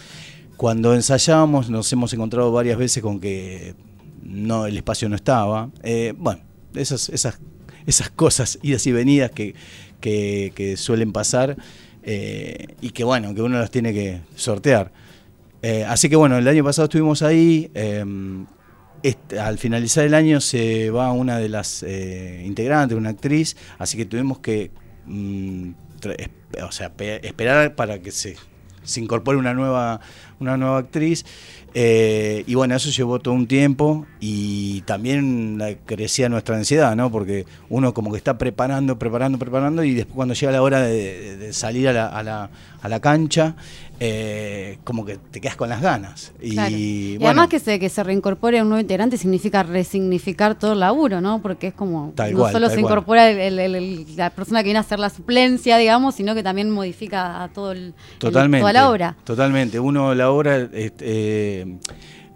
Cuando ensayábamos nos hemos encontrado varias veces con que no el espacio no estaba. Eh, bueno, esas, esas, esas cosas, idas y venidas que, que, suelen pasar eh, y que bueno, que uno las tiene que sortear. Eh, así que bueno, el año pasado estuvimos ahí. al finalizar el año se va una de las integrantes, una actriz, así que tuvimos que mm, o sea, pe- esperar para que se, se incorpore una nueva, una nueva actriz. Eh, y bueno, eso llevó todo un tiempo y también crecía nuestra ansiedad, ¿no? Porque uno como que está preparando, preparando, preparando y después cuando llega la hora de, de salir a la, a la, a la cancha, eh, como que te quedas con las ganas. Y, Claro. Y, bueno, además que se, que se reincorpore un nuevo integrante significa resignificar todo el laburo, ¿no? Porque es como, Tal no solo se incorpora el- el- el- el- la persona que viene a hacer la suplencia, digamos, sino que también modifica a todo el, el- Totalmente. toda la obra. Totalmente. Uno la obra, este, eh,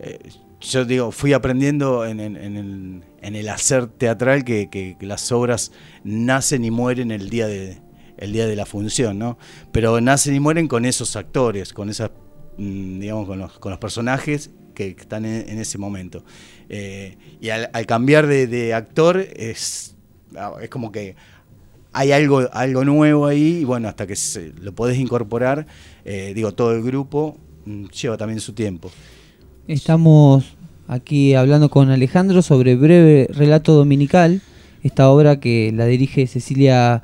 eh, yo digo, fui aprendiendo en, en- en el, en el hacer teatral que, que- que las obras nacen y mueren el día de el día de la función, ¿no? Pero nacen y mueren con esos actores, con esas, mm, digamos, con los, con los personajes que, están en, ese momento. Eh, y al, cambiar de, actor es, ah, es como que hay algo, algo nuevo ahí y bueno, hasta que lo podés incorporar, eh, digo, todo el grupo mm, lleva también su tiempo. Estamos aquí hablando con Alejandro sobre Breve Relato Dominical, esta obra que la dirige Cecilia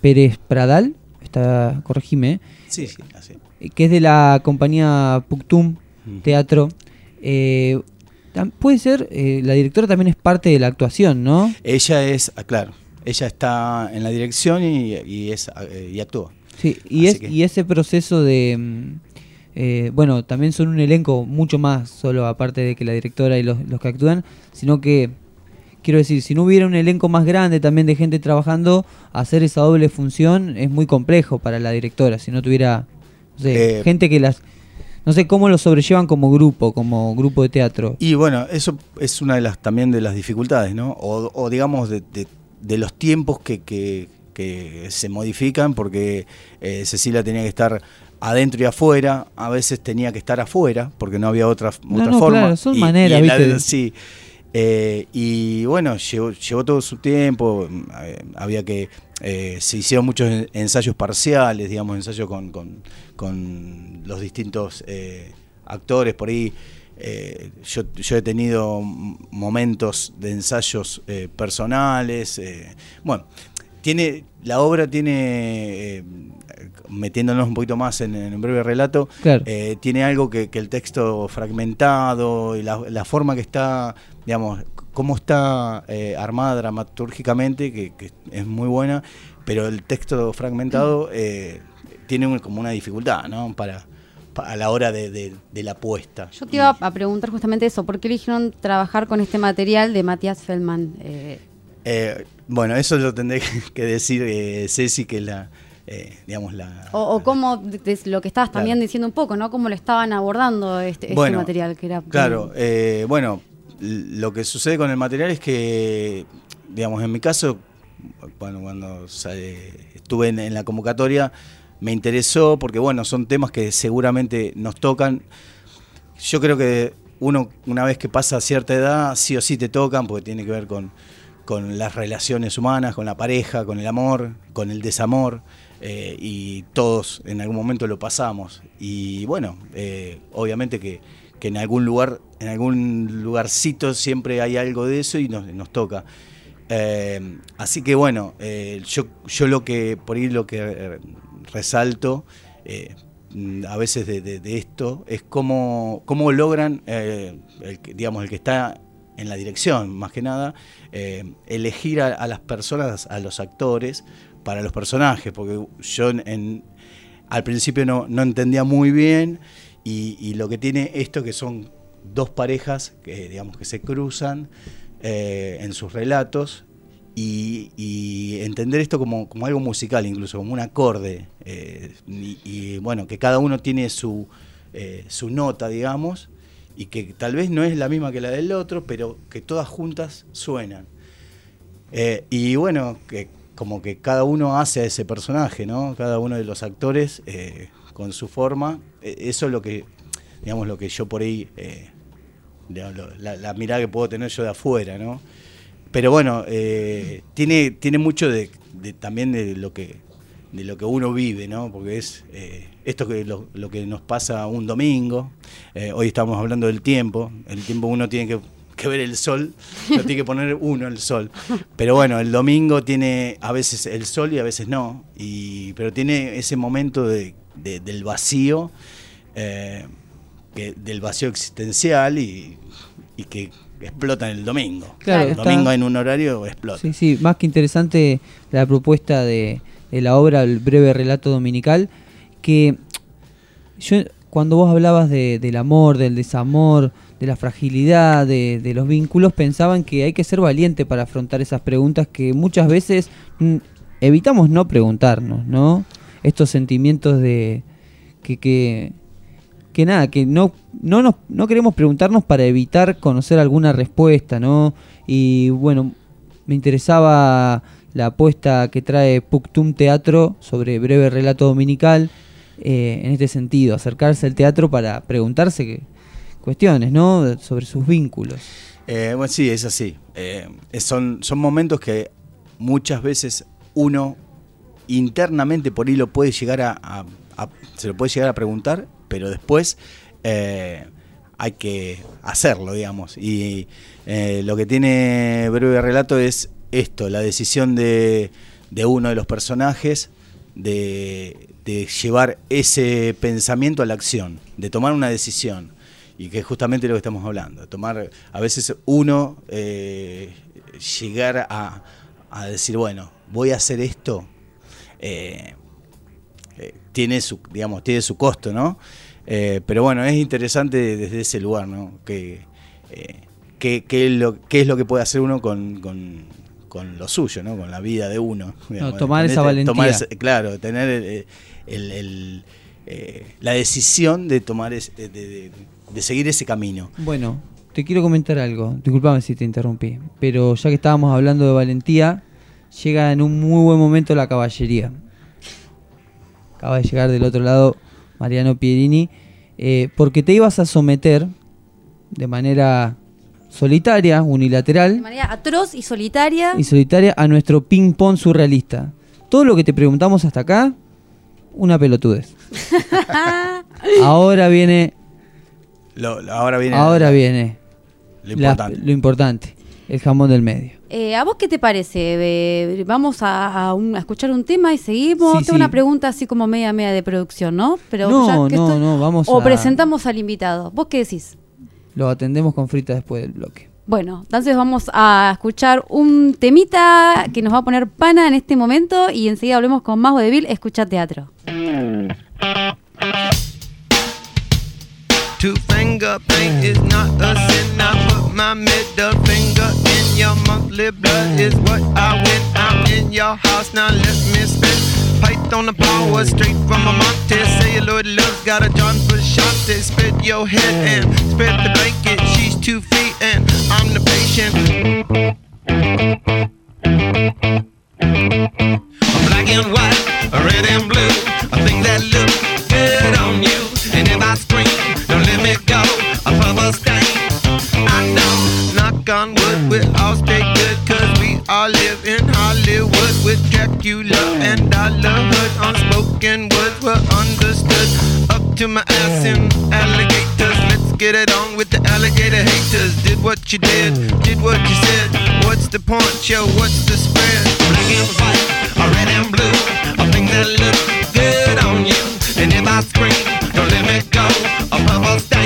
Pérez Pradal, está, corregime, Sí, sí, así. eh, que es de la compañía Puctum. Teatro. Eh, puede ser, eh, la directora también es parte de la actuación, ¿no? Ella es, ah, claro, ella está en la dirección y, y es, eh, y actúa. Sí, y, es, que- y ese proceso de... mm, eh, bueno, también son un elenco mucho más, solo aparte de que la directora y los, los que actúan, sino que, quiero decir, si no hubiera un elenco más grande también de gente trabajando, hacer esa doble función es muy complejo para la directora, si no tuviera no sé, Eh, gente que las... No sé cómo lo sobrellevan como grupo, como grupo de teatro. Y bueno, eso es una de las también de las dificultades, ¿no? O, o digamos de, de- de los tiempos que, que- que se modifican, porque eh, Cecilia tenía que estar adentro y afuera, a veces tenía que estar afuera, porque no había otra, No, otra no, forma. claro, son Y- maneras, y la- ¿viste? sí. Eh, y bueno, llevó, llevó todo su tiempo, mm, eh, había que, eh, se hicieron muchos en- ensayos parciales, digamos, ensayos con, con- con los distintos actores por ahí. Yo, yo he tenido momentos de ensayos personales. bueno, tiene la obra tiene, eh, metiéndonos un poquito más en, en un breve relato, Claro. eh, tiene algo que, que el texto fragmentado y la, la forma que está, digamos, cómo está eh, armada dramatúrgicamente, que, que es muy buena, pero el texto fragmentado eh, tiene un- como una dificultad, ¿no? Para, pa- a la hora de, de- de la puesta. Yo te iba a preguntar justamente eso, ¿por qué eligieron trabajar con este material de Matías Feldman? Eh, bueno, eso lo tendré que decir eh, Ceci, que es la, eh, digamos, la... o, o cómo, lo que estabas también diciendo un poco, ¿no? Cómo lo estaban abordando este, este material, que era... Claro, bueno, lo que sucede con el material es que, digamos, en mi caso, bueno, cuando sa- eh, estuve en, en la convocatoria, me interesó porque, bueno, son temas que seguramente nos tocan. Yo creo que uno, una vez que pasa cierta edad, sí o sí te tocan, porque tiene que ver con, con las relaciones humanas, con la pareja, con el amor, con el desamor, eh, y todos en algún momento lo pasamos. Y bueno, eh, obviamente que, que en algún lugar, en algún lugarcito siempre hay algo de eso y nos, nos toca. Eh, así que bueno, eh, yo, yo lo que, por ahí lo que eh, resalto, a veces de, esto es cómo, cómo logran, el, digamos, el que está en la dirección, más que nada, elegir a, a las personas, a los actores, para los personajes, porque yo en- al principio no, no entendía muy bien y, lo que tiene esto que son dos parejas que digamos que se cruzan eh, en sus relatos y, y entender esto como, como algo musical incluso, como un acorde eh, y, bueno, que cada uno tiene su, eh, su nota, digamos, y que tal vez no es la misma que la del otro, pero que todas juntas suenan. Y bueno, que como que cada uno hace a ese personaje, ¿no? Cada uno de los actores con su forma. Eh, eso es lo que, digamos, lo que yo por ahí, eh, la, mirada que puedo tener yo de afuera, ¿no? Pero bueno, eh, tiene, tiene mucho de, también de lo que de lo que uno vive, ¿no? Porque es eh, esto que lo, que nos pasa un domingo. Hoy estamos hablando del tiempo. El tiempo uno tiene que, ver el sol, lo tiene que poner uno el sol. Pero bueno, el domingo tiene a veces el sol y a veces no. Y, pero tiene ese momento de de- del vacío, eh, que- del vacío existencial y, y que explota en el domingo. Claro, el está- domingo en un horario explota. Sí, sí, más que interesante la propuesta de, de la obra, el breve relato dominical, que yo cuando vos hablabas de- del amor, del desamor, de la fragilidad, de, de los vínculos, pensaban que hay que ser valiente para afrontar esas preguntas que muchas veces mm, evitamos no preguntarnos, ¿no? Estos sentimientos de que, que, nada, que no, no, no queremos preguntarnos para evitar conocer alguna respuesta, ¿no? Y bueno, me interesaba la apuesta que trae Puctum Teatro sobre breve relato dominical, eh, en este sentido, acercarse al teatro para preguntarse cuestiones, ¿no? Sobre sus vínculos. Eh, bueno, sí, es así. Eh, son, son momentos que muchas veces uno internamente por ahí lo puede llegar a, se lo puede llegar a preguntar, pero después eh, hay que hacerlo, digamos. Y eh, lo que tiene breve relato es esto, la decisión de, de uno de los personajes de, de llevar ese pensamiento a la acción, de tomar una decisión. Y que es justamente lo que estamos hablando. Tomar, a veces uno eh, llegar a, a decir, bueno, voy a hacer esto, eh, eh, tiene su, digamos, tiene su costo, ¿no? Eh, pero bueno, es interesante desde ese lugar, ¿no? Que, qué, qué es lo, qué es lo que puede hacer uno con, con, con lo suyo, ¿no? Con la vida de uno. digamos. tomar esa tomar valentía. ese- claro, tener el, el- el, eh, la decisión de tomar de, de- de seguir ese camino. Bueno, te quiero comentar algo. Disculpame si te interrumpí. Pero ya que estábamos hablando de valentía, llega en un muy buen momento la caballería. Acaba de llegar del otro lado Mariano Pierini. eh, porque te ibas a someter de manera solitaria, De unilateral manera atroz y solitaria. y solitaria a nuestro ping-pong surrealista. Todo lo que te preguntamos hasta acá, una pelotudez. Ahora viene Lo- lo- ahora viene. Ahora viene lo la- importante. lo importante, el jamón del medio. Eh, ¿A vos qué te parece? Eh, vamos a, a un- a escuchar un tema y seguimos. Sí, Tengo sí. una pregunta así como media media de producción, ¿no? Pero No, ya que no, estoy- no, vamos O a- presentamos al invitado. ¿Vos qué decís? Lo atendemos con frita después del bloque. Bueno, entonces vamos a escuchar un temita que nos va a poner pana en este momento y enseguida hablemos con Mago de Vil, escucha teatro. Two finger paint is not a sin. I put my middle finger in your monthly blood is what I win. I'm in your house now. Let me spin. Python the power straight from a Monte. Celluloid love got a John. They spread your head and spread the blanket. She's two feet and I'm the patient. black and white, red and blue. I think that look All live in Hollywood with Dracula and Dollar Hood. Unspoken words were understood. Up to my ass in alligators. Let's get it on with the alligator haters. Did what you did, did what you said. What's the point, yo? What's the spread? Black and white, or red and blue. A thing that look good on you. And if I scream, don't let me go. A purple.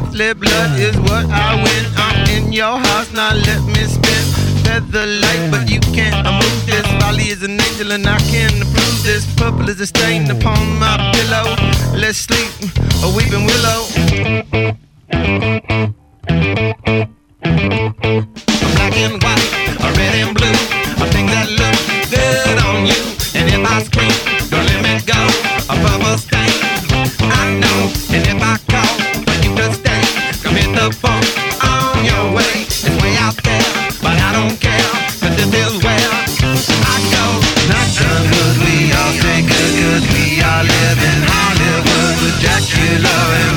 Monthly blood is what I win. I'm in your house now. Let me spin. Feather light, but you can't move this. Valley is an angel and I can approve this. Purple is a stain upon my pillow. Let's sleep, a weeping willow. black and white, a red and blue. I go. Good, we all cause we all live in Hollywood with Dracula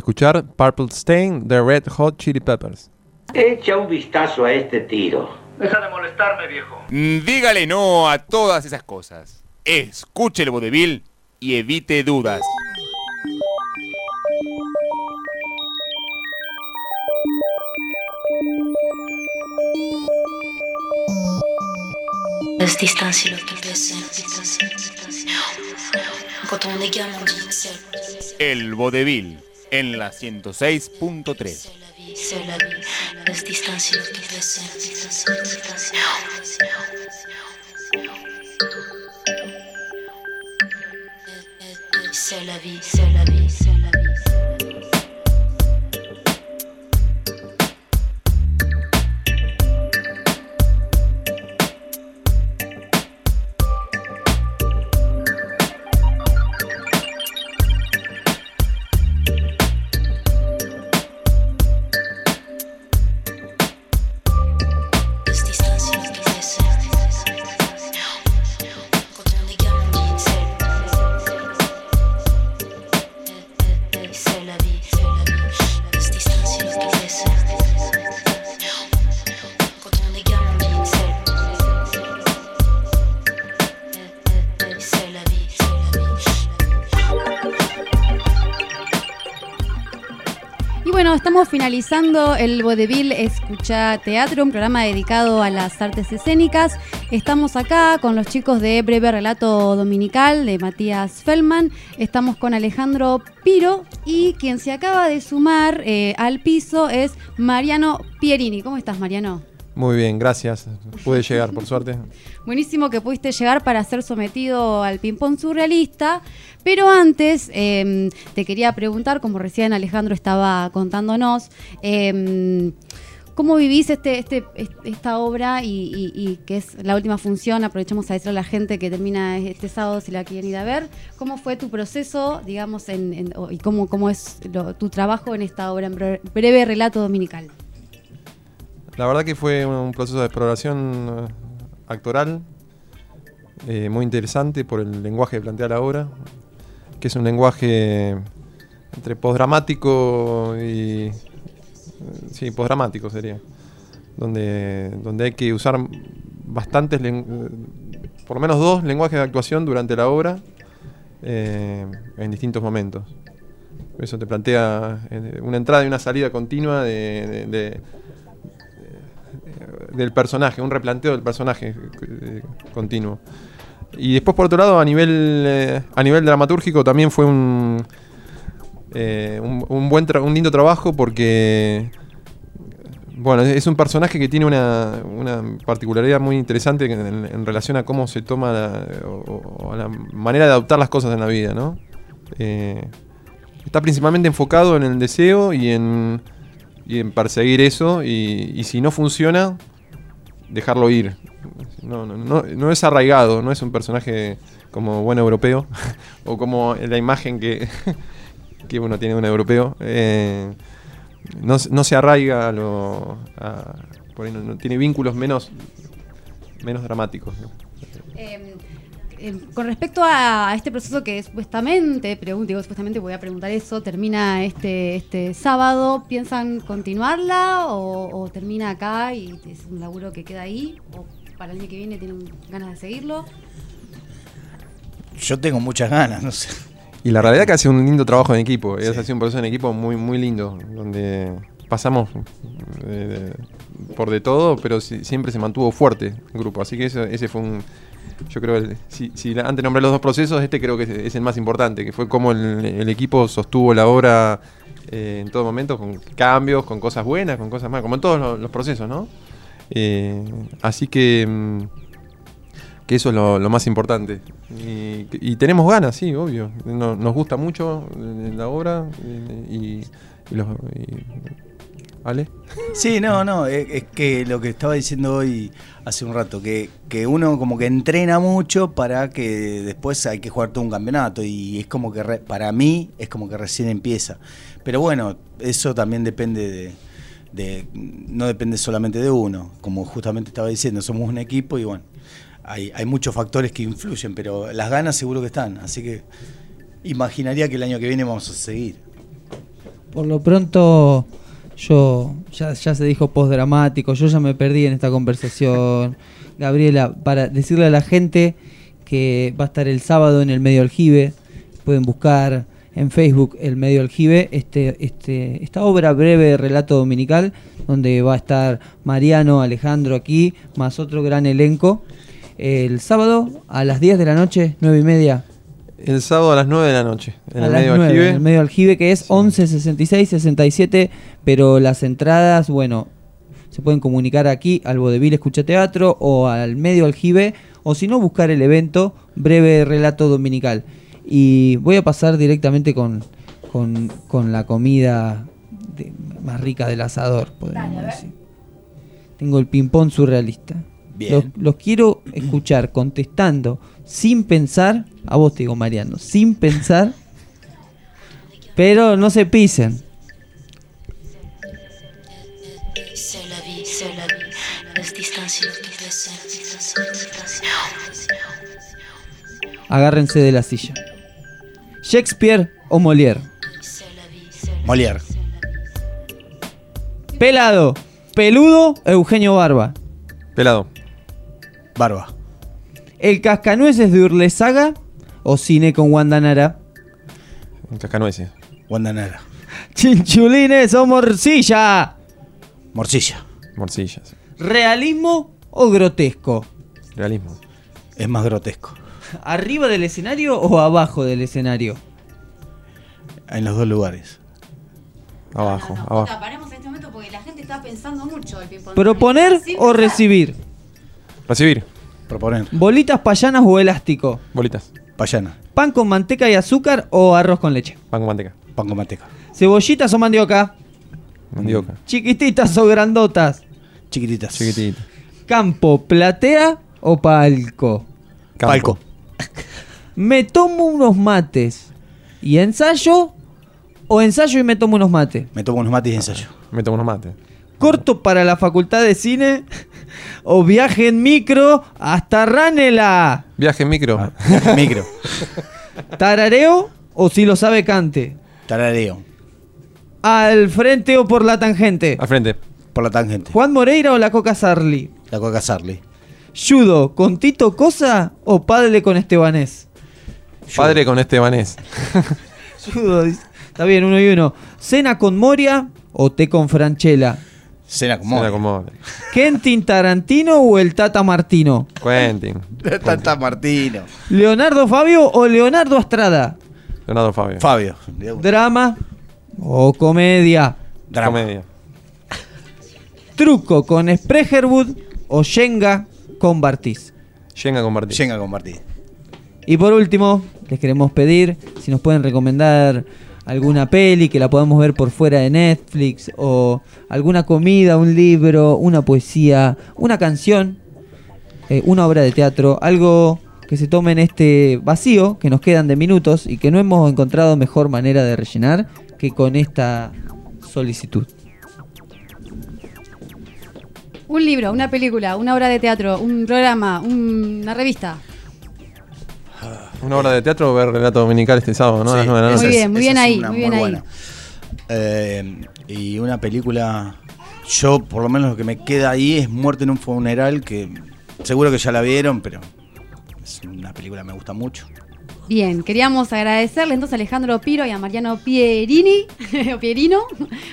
escuchar Purple Stain de Red Hot Chili Peppers. Echa un vistazo a este tiro. Deja de molestarme, viejo. Mm, Dígale no a todas esas cosas. Escuche el vodevil y evite dudas. Quand on est gamin, on dit que c'est El vodevil en la 106.3. c'est la vie. Finalizando el Vodevil Escucha Teatro, un programa dedicado a las artes escénicas. Estamos acá con los chicos de Breve Relato Dominical de Matías Feldman. Estamos con Alejandro Piro y quien se acaba de sumar eh, al piso es Mariano Pierini. ¿Cómo estás, Mariano? Muy bien, gracias. Pude llegar, por suerte. Buenísimo que pudiste llegar para ser sometido al ping-pong surrealista. Pero antes eh, te quería preguntar, como recién Alejandro estaba contándonos, eh, ¿cómo vivís este, este, est- esta obra y, que es la última función? Aprovechamos a decirle a la gente que termina este sábado si la quieren ir a ver. ¿Cómo fue tu proceso, digamos, en, y cómo, cómo es tu trabajo en esta obra, en bre- breve relato dominical? La verdad que fue un proceso de exploración eh, actoral eh, muy interesante por el lenguaje que plantea la obra, que es un lenguaje entre postdramático y... eh, Sí, postdramático sería. Donde, donde hay que usar bastantes, por lo menos dos lenguajes de actuación durante la obra en distintos momentos. Eso te plantea una entrada y una salida continua de, del personaje, un replanteo del personaje eh, continuo. Y después por otro lado, a nivel eh, a nivel dramatúrgico también fue un eh, un, buen un lindo trabajo porque Bueno, es un personaje que tiene una, una particularidad muy interesante en, relación a cómo se toma la, o, a la manera de adoptar las cosas en la vida, ¿no? Eh, está principalmente enfocado en el deseo y en, y en perseguir eso y si no funciona, dejarlo ir. No, no, no, no es arraigado, no es un personaje como buen europeo o como la imagen que, que uno tiene de un europeo. Eh, no, no se arraiga a lo. a- por ahí no, tiene vínculos menos, menos dramáticos. Eh, eh, con respecto a, a este proceso que supuestamente, digo, supuestamente voy a preguntar eso, termina este, este sábado, ¿piensan continuarla o, o termina acá y es un laburo que queda ahí? ¿O para el año que viene tienen ganas de seguirlo? Yo tengo muchas ganas, no sé. Y la realidad que hace un lindo trabajo en equipo. Es hace un proceso en equipo muy, muy lindo, donde pasamos eh, por de todo, pero si- siempre se mantuvo fuerte el grupo. Así que eso, ese fue un. Yo creo, el- si, antes nombré los dos procesos, este creo que es, el más importante, que fue cómo el, equipo sostuvo la obra eh, en todo momento, con cambios, con cosas buenas, con cosas malas, como en todos los, procesos, ¿no? Eh, así que. mm, que eso es lo, más importante. Y, tenemos ganas, sí, obvio. No- nos gusta mucho eh, la obra y, los... ¿Ale? Sí, no, no, es, es que lo que estaba diciendo hoy hace un rato, que, que uno como que entrena mucho para que después hay que jugar todo un campeonato y es como que re- para mí es como que recién empieza. Pero bueno, eso también depende de, de- no depende solamente de uno, como justamente estaba diciendo, somos un equipo y bueno, hay, hay muchos factores que influyen, pero las ganas seguro que están, así que imaginaría que el año que viene vamos a seguir. Por lo pronto, yo ya, ya se dijo postdramático, yo ya me perdí en esta conversación. Gabriela, para decirle a la gente que va a estar el sábado en el Medio Aljibe, pueden buscar en Facebook el Medio Aljibe este, este, esta obra breve de relato dominical, donde va a estar Mariano, Alejandro aquí, más otro gran elenco. El sábado a las 10 de la noche, 9 y media, El sábado a las 9 de la noche, en a el medio 9, aljibe. en el medio aljibe que es 11 66 67, pero las entradas, bueno, se pueden comunicar aquí al Vodevil Escucha Teatro o al medio aljibe o si no buscar el evento Breve Relato Dominical. Y voy a pasar directamente con, con, con la comida de- más rica del asador, podríamos decir. Tengo el ping-pong surrealista. Bien. Los, los quiero escuchar contestando sin pensar, a vos te digo Mariano, sin pensar, pero no se pisen. Agárrense de la silla. Shakespeare o Molière. Molière. Pelado, peludo, Eugenio Barba. Pelado. Barba. El cascanueces de Urlesaga o cine con Wanda Nara. En Cascanueces. Guandanara. Chinchulines o morcilla. Morcilla. Morcillas. Realismo o grotesco. Realismo. Es más grotesco. ¿Arriba del escenario o abajo del escenario? En los dos lugares. Abajo, No, abajo. puta, paremos en este momento porque la gente está pensando mucho el. ¿Proponer o recibir? Recibir. Proponer. ¿Bolitas payanas o elástico? Bolitas. Payana. ¿Pan con manteca y azúcar o arroz con leche? Pan con manteca. Pan con manteca. ¿Cebollitas o mandioca? Mandioca. ¿Chiquititas o grandotas? Chiquititas. Chiquitita. ¿Campo, platea o palco? Palco. ¿Me tomo unos mates y ensayo o ensayo y me tomo unos mates? Me tomo unos mates y ensayo. Me tomo unos mates. ¿Corto para la facultad de cine o viaje en micro hasta Ranela? Viaje en micro. Ah, Micro. ¿Tarareo o si lo sabe cante? Tarareo. ¿Al frente o por la tangente? Al frente. Por la tangente. ¿Juan Moreira o la Coca Sarli? La coca Sarli. ¿Judo con Tito Cosa o Padre con Estebanés? Padre con Estebanés. Judo. Está bien, uno y uno. ¿Cena con Moria o té con Franchella? Cena con Cena Moria. con Moria. ¿Kentin Tarantino o el Tata Martino? Quentin. Tata Martino. ¿Leonardo Fabio o Leonardo Astrada? Leonardo Fabio. Fabio. ¿Drama o comedia? Drama. Comedia. truco con Sprecherwood o Shenga con Bartiz. Shenga con Bartiz. Shenga con Bartiz. Y por último, les queremos pedir si nos pueden recomendar alguna peli que la podamos ver por fuera de Netflix o alguna comida, un libro, una poesía, una canción, eh, una obra de teatro, algo que se tome en este vacío que nos quedan de minutos y que no hemos encontrado mejor manera de rellenar que con esta solicitud. Un libro, una película, una obra de teatro, un programa, un- una revista. Una obra de teatro, ver relato dominical este sábado, ¿no? A las nueve de la Muy bien, muy bien ahí, una muy bien ahí. buena. Eh, y una película, yo por lo menos lo que me queda ahí es Muerte en un funeral, que seguro que ya la vieron, pero es una película que me gusta mucho. Bien, queríamos agradecerle entonces a Alejandro Piro y a Mariano Pierini, o Pierino,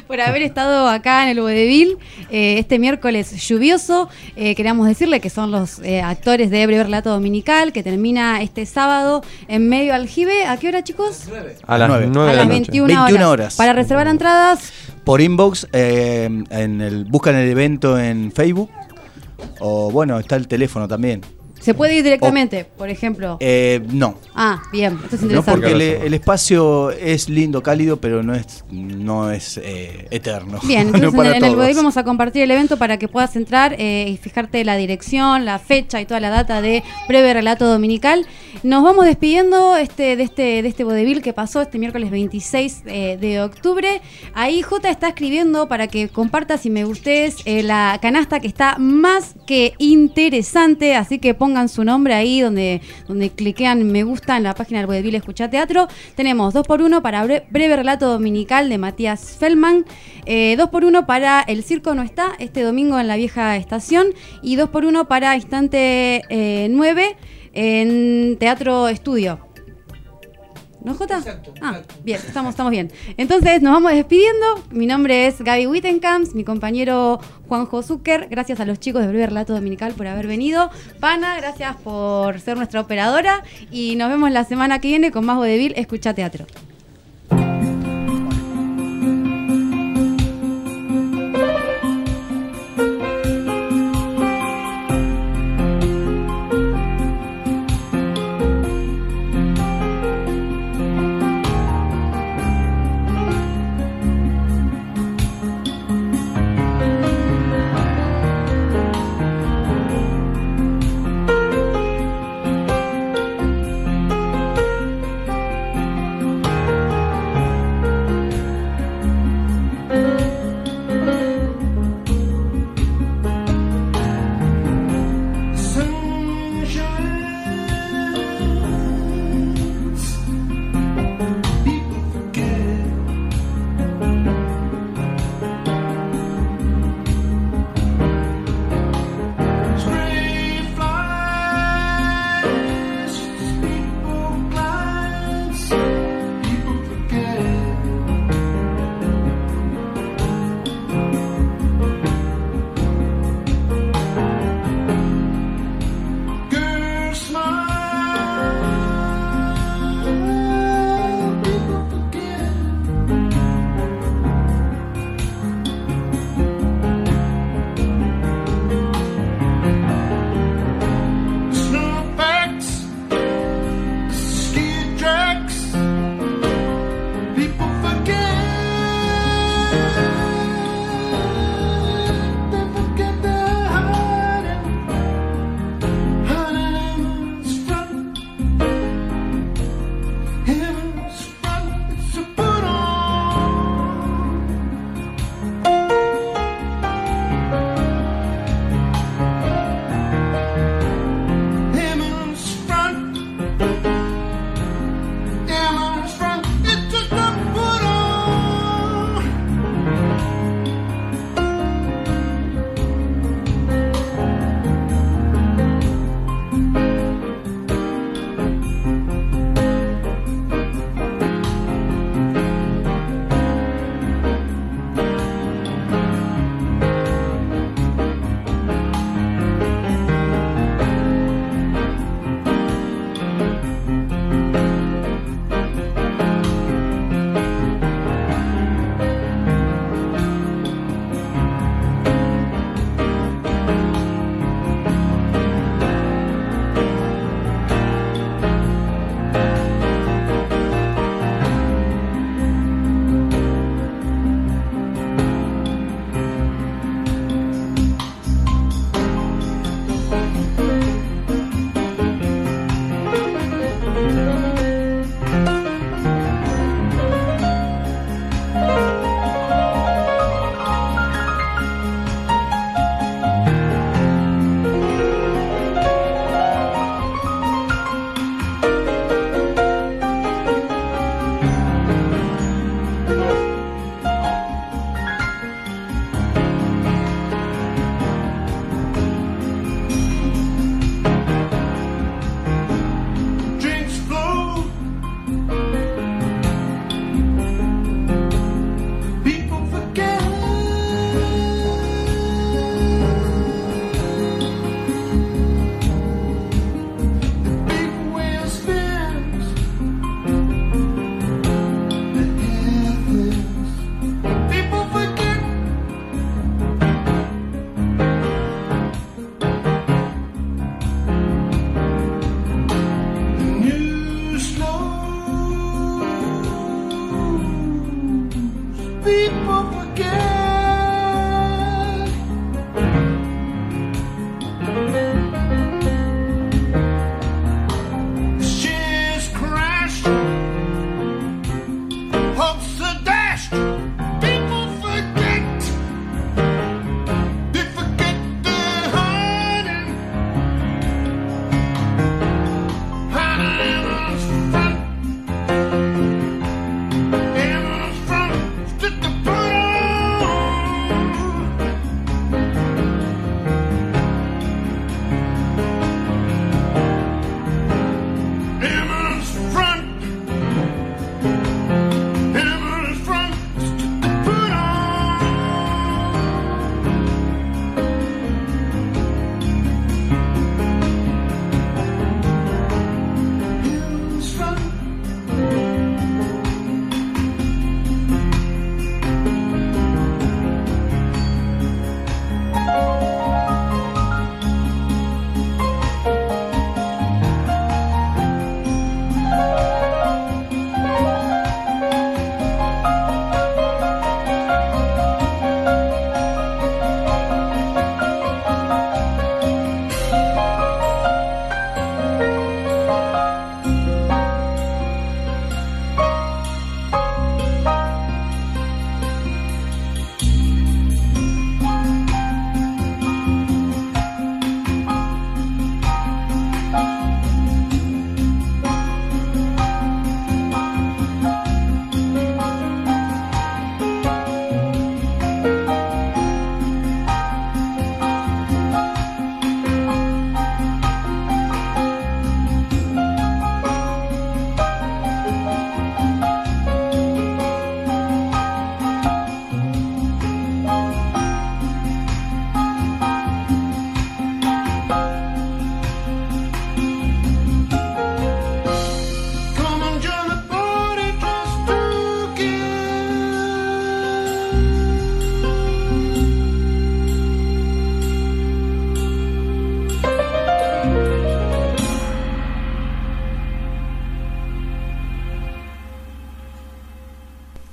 por haber estado acá en el Vodevil eh, este miércoles lluvioso. Eh, queríamos decirle que son los eh, actores de Breve Relato Dominical, que termina este sábado en medio aljibe. ¿A qué hora, chicos? A las Nueve. nueve a de la las noche. 21, 21 horas. Para reservar entradas, Por inbox, eh, en el, buscan el evento en Facebook, o bueno, está el teléfono también. Se puede ir directamente, por ejemplo. Eh, no, Ah, bien, esto es no interesante. porque el, el espacio es lindo, cálido, pero no es, no es eh, eterno. Bien, No entonces en, el- en el vamos a compartir el evento para que puedas entrar eh, y fijarte la dirección, la fecha y toda la data de breve relato dominical. Nos vamos despidiendo este, de este de este vodevil que pasó este miércoles 26 eh, de octubre. Ahí J está escribiendo para que compartas y me gustes eh, la canasta que está más que interesante, así que pongan su nombre ahí donde, donde cliquean me gusta en la página del vodevil Escucha Teatro. Tenemos 2x1 para bre- breve relato dominical de Matías Feldman, 2x1 para El Circo No Está este domingo en la vieja estación y 2x1 para Instante eh, 9 en Teatro Estudio. ¿No, Jota? Ah, bien, estamos, estamos bien. Entonces nos vamos despidiendo. Mi nombre es Gaby Wittenkamps, mi compañero Juanjo Zucker. Gracias a los chicos de Breve Relato Dominical por haber venido. Pana, gracias por ser nuestra operadora. Y nos vemos la semana que viene con más Vodevil Escucha Teatro.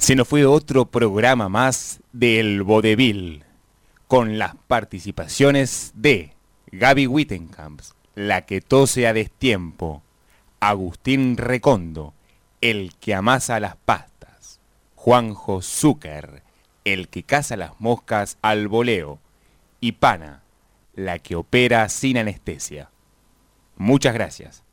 Se nos fue otro programa más del Vodevil, con las participaciones de Gaby Wittenkamp, la que tose a destiempo, Agustín Recondo, el que amasa las pastas, Juanjo Zucker, el que caza las moscas al voleo, y Pana, la que opera sin anestesia. Muchas gracias.